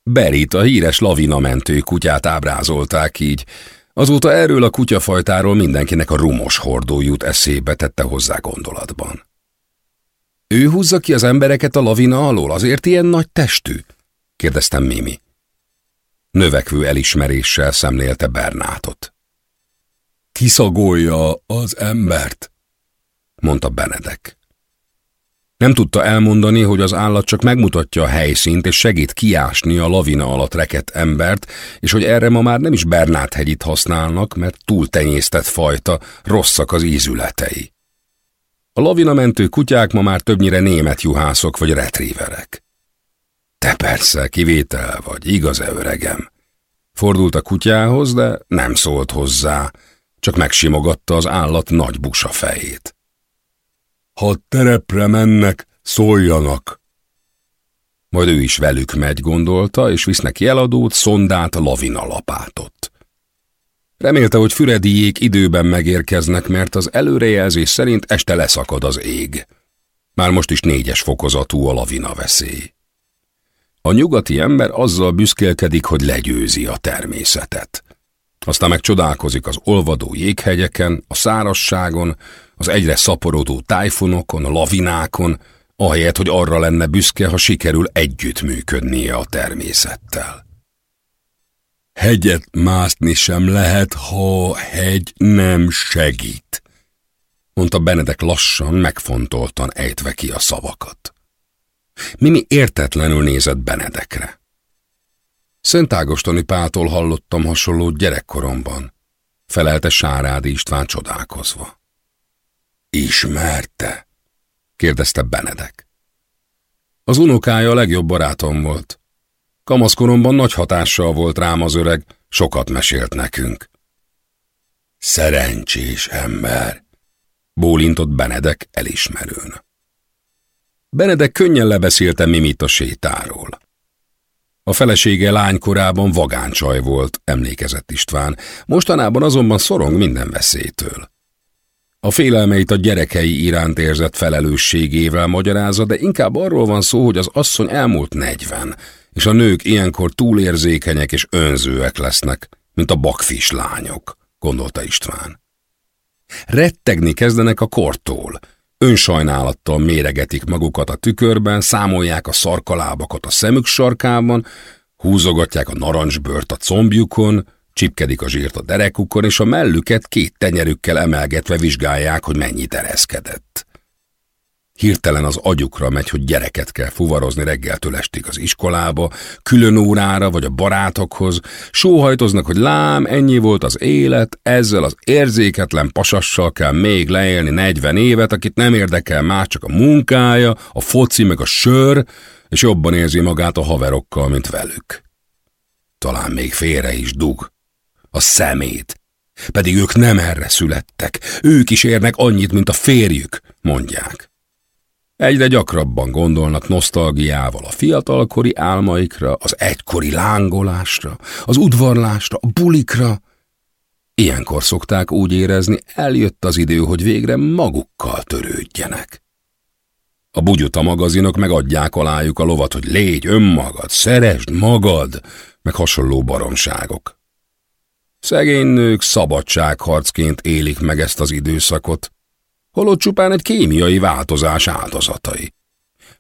Berit, a híres lavinamentő kutyát ábrázolták így, Azóta erről a kutyafajtáról mindenkinek a rumos hordó jut eszébe tette hozzá gondolatban. Ő húzza ki az embereket a lavina alól, azért ilyen nagy testű? kérdeztem Mimi. Növekvő elismeréssel szemlélte Bernátot. Kiszagolja az embert, mondta Benedek. Nem tudta elmondani, hogy az állat csak megmutatja a helyszínt, és segít kiásni a lavina alatt rekett embert, és hogy erre ma már nem is Bernát hegyit használnak, mert túl tenyésztett fajta, rosszak az ízületei. A lavinamentő kutyák ma már többnyire német juhászok vagy retríverek. Te persze, kivétel vagy, igaz-e öregem? Fordult a kutyához, de nem szólt hozzá, csak megsimogatta az állat nagy busa fejét. Ha terepre mennek, szóljanak. Majd ő is velük megy, gondolta, és visznek jeladót, szondát, lavinalapátot. Remélte, hogy Fürediék időben megérkeznek, mert az előrejelzés szerint este leszakad az ég. Már most is négyes fokozatú a lavina veszély. A nyugati ember azzal büszkélkedik, hogy legyőzi a természetet. Aztán meg csodálkozik az olvadó jéghegyeken, a szárasságon, az egyre szaporodó tájfonokon, lavinákon, ahelyett, hogy arra lenne büszke, ha sikerül együttműködnie a természettel. Hegyet mászni sem lehet, ha hegy nem segít, mondta Benedek lassan, megfontoltan ejtve ki a szavakat. Mimi értetlenül nézett Benedekre. Szent Ágostoni Pától hallottam hasonlót gyerekkoromban, felelte Sárádi István csodálkozva. Ismerte? kérdezte Benedek. Az unokája a legjobb barátom volt. Kamaszkoromban nagy hatással volt rám az öreg, sokat mesélt nekünk. Szerencsés ember, bólintott Benedek elismerőn. Benedek könnyen lebeszélte Mimit a sétáról. A felesége lánykorában vagáncsaj volt, emlékezett István, mostanában azonban szorong minden veszélytől. A félelmeit a gyerekei iránt érzett felelősségével magyarázza, de inkább arról van szó, hogy az asszony elmúlt negyven, és a nők ilyenkor túlérzékenyek és önzőek lesznek, mint a bakfis lányok, gondolta István. Rettegni kezdenek a kortól, önsajnálattal méregetik magukat a tükörben, számolják a szarkalábakat a szemük sarkában, húzogatják a narancsbört a combjukon, Csipkedik a zsírt a derekukon, és a mellüket két tenyerükkel emelgetve vizsgálják, hogy mennyit ereszkedett. Hirtelen az agyukra megy, hogy gyereket kell fuvarozni reggeltől estig az iskolába, külön órára vagy a barátokhoz, sóhajtoznak, hogy lám, ennyi volt az élet, ezzel az érzéketlen pasassal kell még leélni 40 évet, akit nem érdekel más, csak a munkája, a foci meg a sör, és jobban érzi magát a haverokkal, mint velük. Talán még félre is dug, a szemét, Pedig ők nem erre születtek, ők is érnek annyit, mint a férjük, mondják. Egyre gyakrabban gondolnak nosztalgiával a fiatalkori álmaikra, az egykori lángolásra, az udvarlásra, a bulikra. Ilyenkor szokták úgy érezni, eljött az idő, hogy végre magukkal törődjenek. A bugyuta magazinok megadják alájuk a lovat, hogy légy önmagad, szeresd magad, meg hasonló baromságok. Szegény nők szabadságharcként élik meg ezt az időszakot, holott csupán egy kémiai változás áldozatai.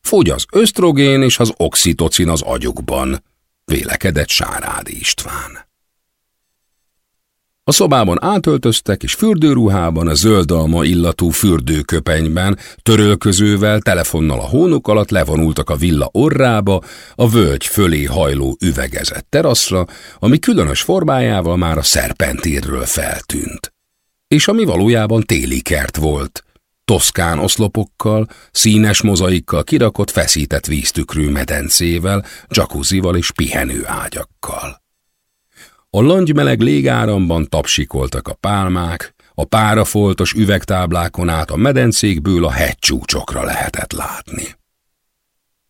Fogy az ösztrogén és az oxitocin az agyukban, vélekedett Sárádi István. A szobában átöltöztek, és fürdőruhában, a zöldalma illatú fürdőköpenyben, törölközővel, telefonnal a hónuk alatt levonultak a villa orrába, a völgy fölé hajló üvegezett teraszra, ami különös formájával már a szerpentírről feltűnt. És ami valójában téli kert volt, toszkán oszlopokkal, színes mozaikkal kirakott feszített víztükrű medencével, jacuzzival és pihenő ágyakkal. A langymeleg légáramban tapsikoltak a pálmák, a párafoltos üvegtáblákon át a medencékből a hegycsúcsokra lehetett látni.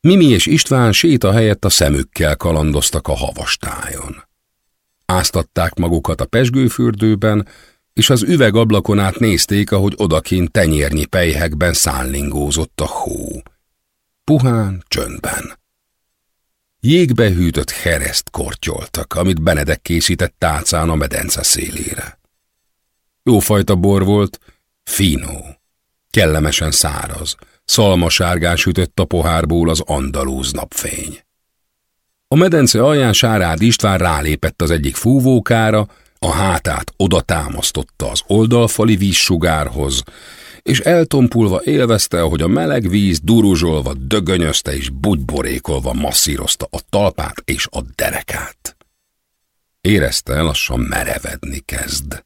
Mimi és István séta helyett a szemükkel kalandoztak a havastájon. Áztatták magukat a pesgőfürdőben, és az üvegablakon át nézték, ahogy odakint tenyérnyi pejhekben szállingózott a hó. Puhán, csöndben. Jégbe hűtött hereszt kortyoltak, amit Benedek készített tálcán a medence szélére. Jófajta bor volt, finó, kellemesen száraz, szalmasárgás ütött a pohárból az andalúz napfény. A medence alján Sárád István rálépett az egyik fúvókára, a hátát oda támasztotta az oldalfali vízsugárhoz, és eltompulva élvezte, hogy a meleg víz duruzsolva, dögönyözte és bugyborékolva masszírozta a talpát és a derekát. Érezte, lassan merevedni kezd.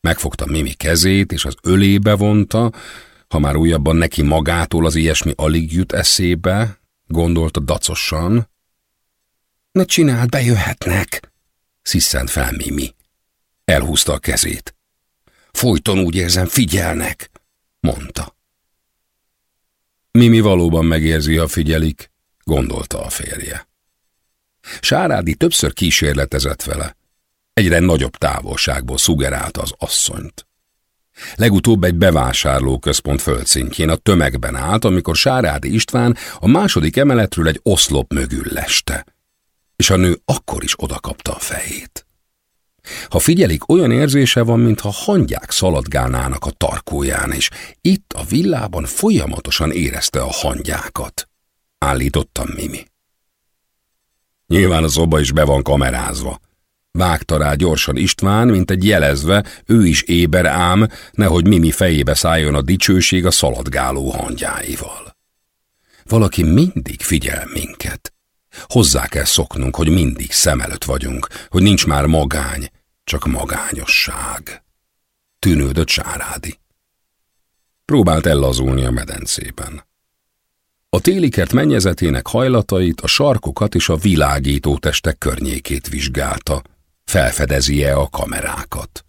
Megfogta Mimi kezét, és az ölébe vonta, ha már újabban neki magától az ilyesmi alig jut eszébe, gondolta dacosan. Ne csináld, bejöhetnek, sziszent fel Mimi. Elhúzta a kezét. Folyton úgy érzem, figyelnek mondta. Mimi valóban megérzi, ha figyelik, gondolta a férje. Sárádi többször kísérletezett vele. Egyre nagyobb távolságból szugerálta az asszonyt. Legutóbb egy bevásárlóközpont földszintjén a tömegben állt, amikor Sárádi István a második emeletről egy oszlop mögül leste, és a nő akkor is odakapta a fejét. Ha figyelik, olyan érzése van, mintha hangyák szaladgálnának a tarkóján, és itt a villában folyamatosan érezte a hangyákat. Állítottam Mimi. Nyilván a szoba is be van kamerázva. Vágta rá gyorsan István, mint egy jelezve, ő is éber ám, nehogy Mimi fejébe szálljon a dicsőség a szaladgáló hangyáival. Valaki mindig figyel minket. Hozzá kell szoknunk, hogy mindig szem előtt vagyunk, hogy nincs már magány, csak magányosság. Tűnődött Sárádi. Próbált ellazulni a medencében. A télikert mennyezetének hajlatait, a sarkokat és a világító testek környékét vizsgálta. Felfedezi-e a kamerákat.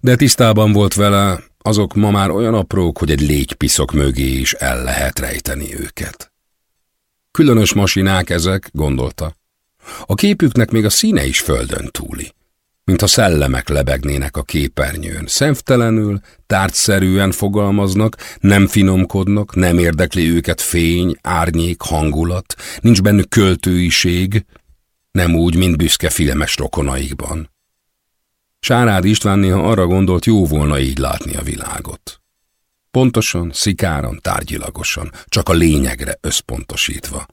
De tisztában volt vele, azok ma már olyan aprók, hogy egy légypiszok mögé is el lehet rejteni őket. Különös masinák ezek, gondolta. A képüknek még a színe is földön túli. Mintha szellemek lebegnének a képernyőn, szemtelenül, tárgyszerűen fogalmaznak, nem finomkodnak, nem érdekli őket fény, árnyék, hangulat, nincs bennük költőiség, nem úgy, mint büszke filmes rokonaikban. Sárád István néha arra gondolt, jó volna így látni a világot. Pontosan, szikáran, tárgyilagosan, csak a lényegre összpontosítva.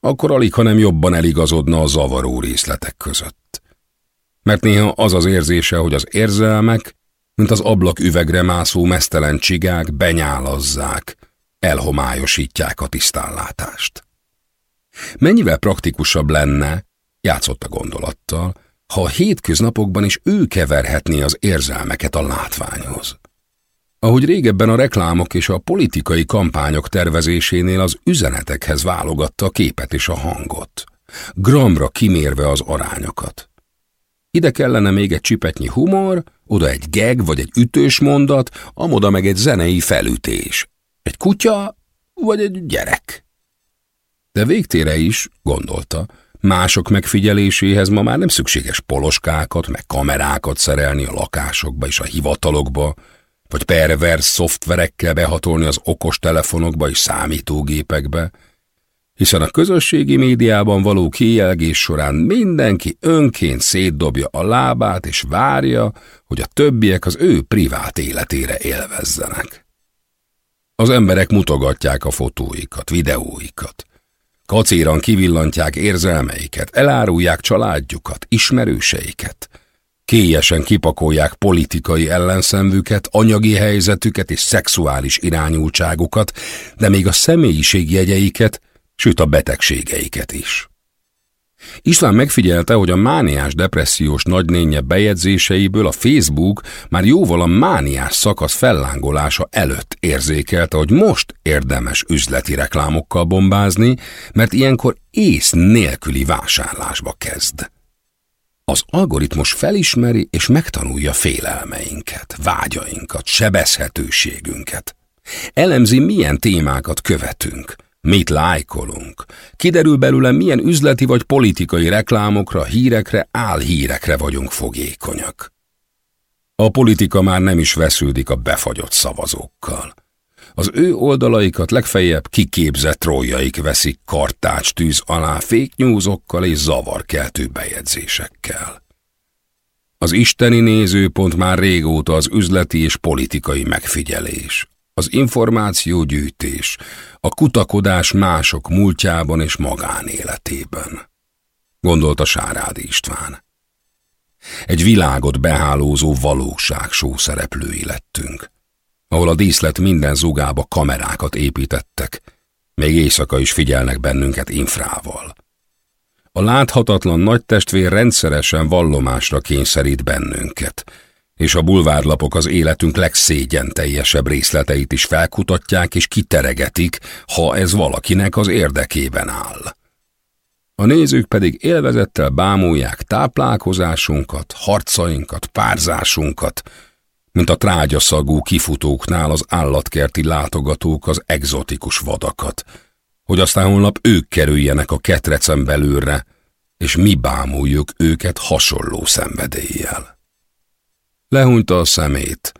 Akkor alig, hanem jobban eligazodna a zavaró részletek között. Mert néha az az érzése, hogy az érzelmek, mint az ablak üvegre mászó mesztelen csigák benyálazzák, elhomályosítják a tisztánlátást. Mennyivel praktikusabb lenne, játszott a gondolattal, ha a hétköznapokban is ő keverhetné az érzelmeket a látványhoz. Ahogy régebben a reklámok és a politikai kampányok tervezésénél az üzenetekhez válogatta a képet és a hangot, gramra kimérve az arányokat. Ide kellene még egy csipetnyi humor, oda egy geg vagy egy ütős mondat, amoda meg egy zenei felütés. Egy kutya vagy egy gyerek. De végtére is, gondolta, mások megfigyeléséhez ma már nem szükséges poloskákat, meg kamerákat szerelni a lakásokba és a hivatalokba, vagy pervers szoftverekkel behatolni az okos telefonokba és számítógépekbe, hiszen a közösségi médiában való kijelgés során mindenki önként szétdobja a lábát és várja, hogy a többiek az ő privát életére élvezzenek. Az emberek mutogatják a fotóikat, videóikat. Kacéran kivillantják érzelmeiket, elárulják családjukat, ismerőseiket. Kélyesen kipakolják politikai ellenszenvüket, anyagi helyzetüket és szexuális irányultságukat, de még a személyiségjegyeiket, sőt a betegségeiket is. István megfigyelte, hogy a mániás depressziós nagynénye bejegyzéseiből a Facebook már jóval a mániás szakasz fellángolása előtt érzékelte, hogy most érdemes üzleti reklámokkal bombázni, mert ilyenkor ész nélküli vásárlásba kezd. Az algoritmus felismeri és megtanulja félelmeinket, vágyainkat, sebezhetőségünket. Elemzi, milyen témákat követünk – Mit lájkolunk? Kiderül belőle, milyen üzleti vagy politikai reklámokra, hírekre, álhírekre vagyunk fogékonyak. A politika már nem is vesződik a befagyott szavazókkal. Az ő oldalaikat legfeljebb kiképzett rójaik veszik kartács tűz alá féknyúzokkal és zavarkeltő bejegyzésekkel. Az isteni nézőpont már régóta az üzleti és politikai megfigyelés, az információgyűjtés, a kutakodás mások múltjában és magánéletében. Gondolta Sárádi István. Egy világot behálózó valóság szereplői lettünk, ahol a díszlet minden zugába kamerákat építettek, még éjszaka is figyelnek bennünket infrával. A láthatatlan nagy testvér rendszeresen vallomásra kényszerít bennünket, és a bulvárlapok az életünk legszégyen teljesebb részleteit is felkutatják és kiteregetik, ha ez valakinek az érdekében áll. A nézők pedig élvezettel bámulják táplálkozásunkat, harcainkat, párzásunkat, mint a trágyaszagú kifutóknál az állatkerti látogatók az egzotikus vadakat, hogy aztán holnap ők kerüljenek a ketrecen belőle, és mi bámuljuk őket hasonló szenvedéllyel. Lehúnyta a szemét,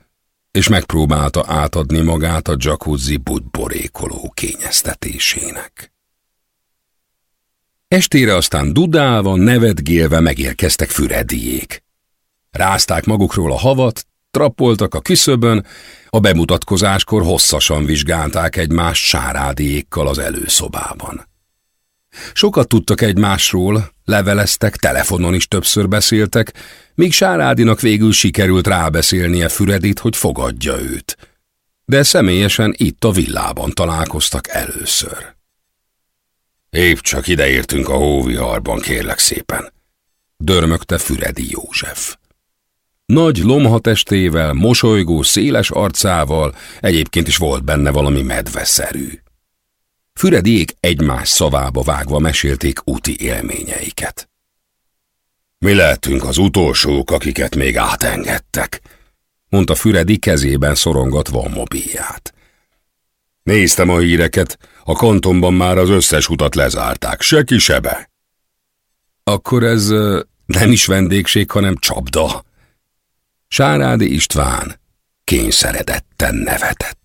és megpróbálta átadni magát a jacuzzi budborékoló kényeztetésének. Estére aztán dudálva, nevetgélve megérkeztek Fürediék. Rázták magukról a havat, trappoltak a küszöbön, a bemutatkozáskor hosszasan vizsgálták egymást sárádiékkal az előszobában. Sokat tudtak egymásról, leveleztek, telefonon is többször beszéltek, míg Sárádinak végül sikerült rábeszélnie Füredit, hogy fogadja őt. De személyesen itt a villában találkoztak először. Épp csak ideértünk a hóviharban, kérlek szépen, dörmögte Füredi József. Nagy lomhatestével, mosolygó, széles arcával, egyébként is volt benne valami medveszerű. Fürediék egymás szavába vágva mesélték úti élményeiket. Mi lehetünk az utolsók, akiket még átengedtek, mondta Füredi kezében szorongatva a mobilját. Néztem a híreket, a kantonban már az összes utat lezárták, se ki sebe. Akkor ez nem is vendégség, hanem csapda. Sárádi István kényszeredetten nevetett.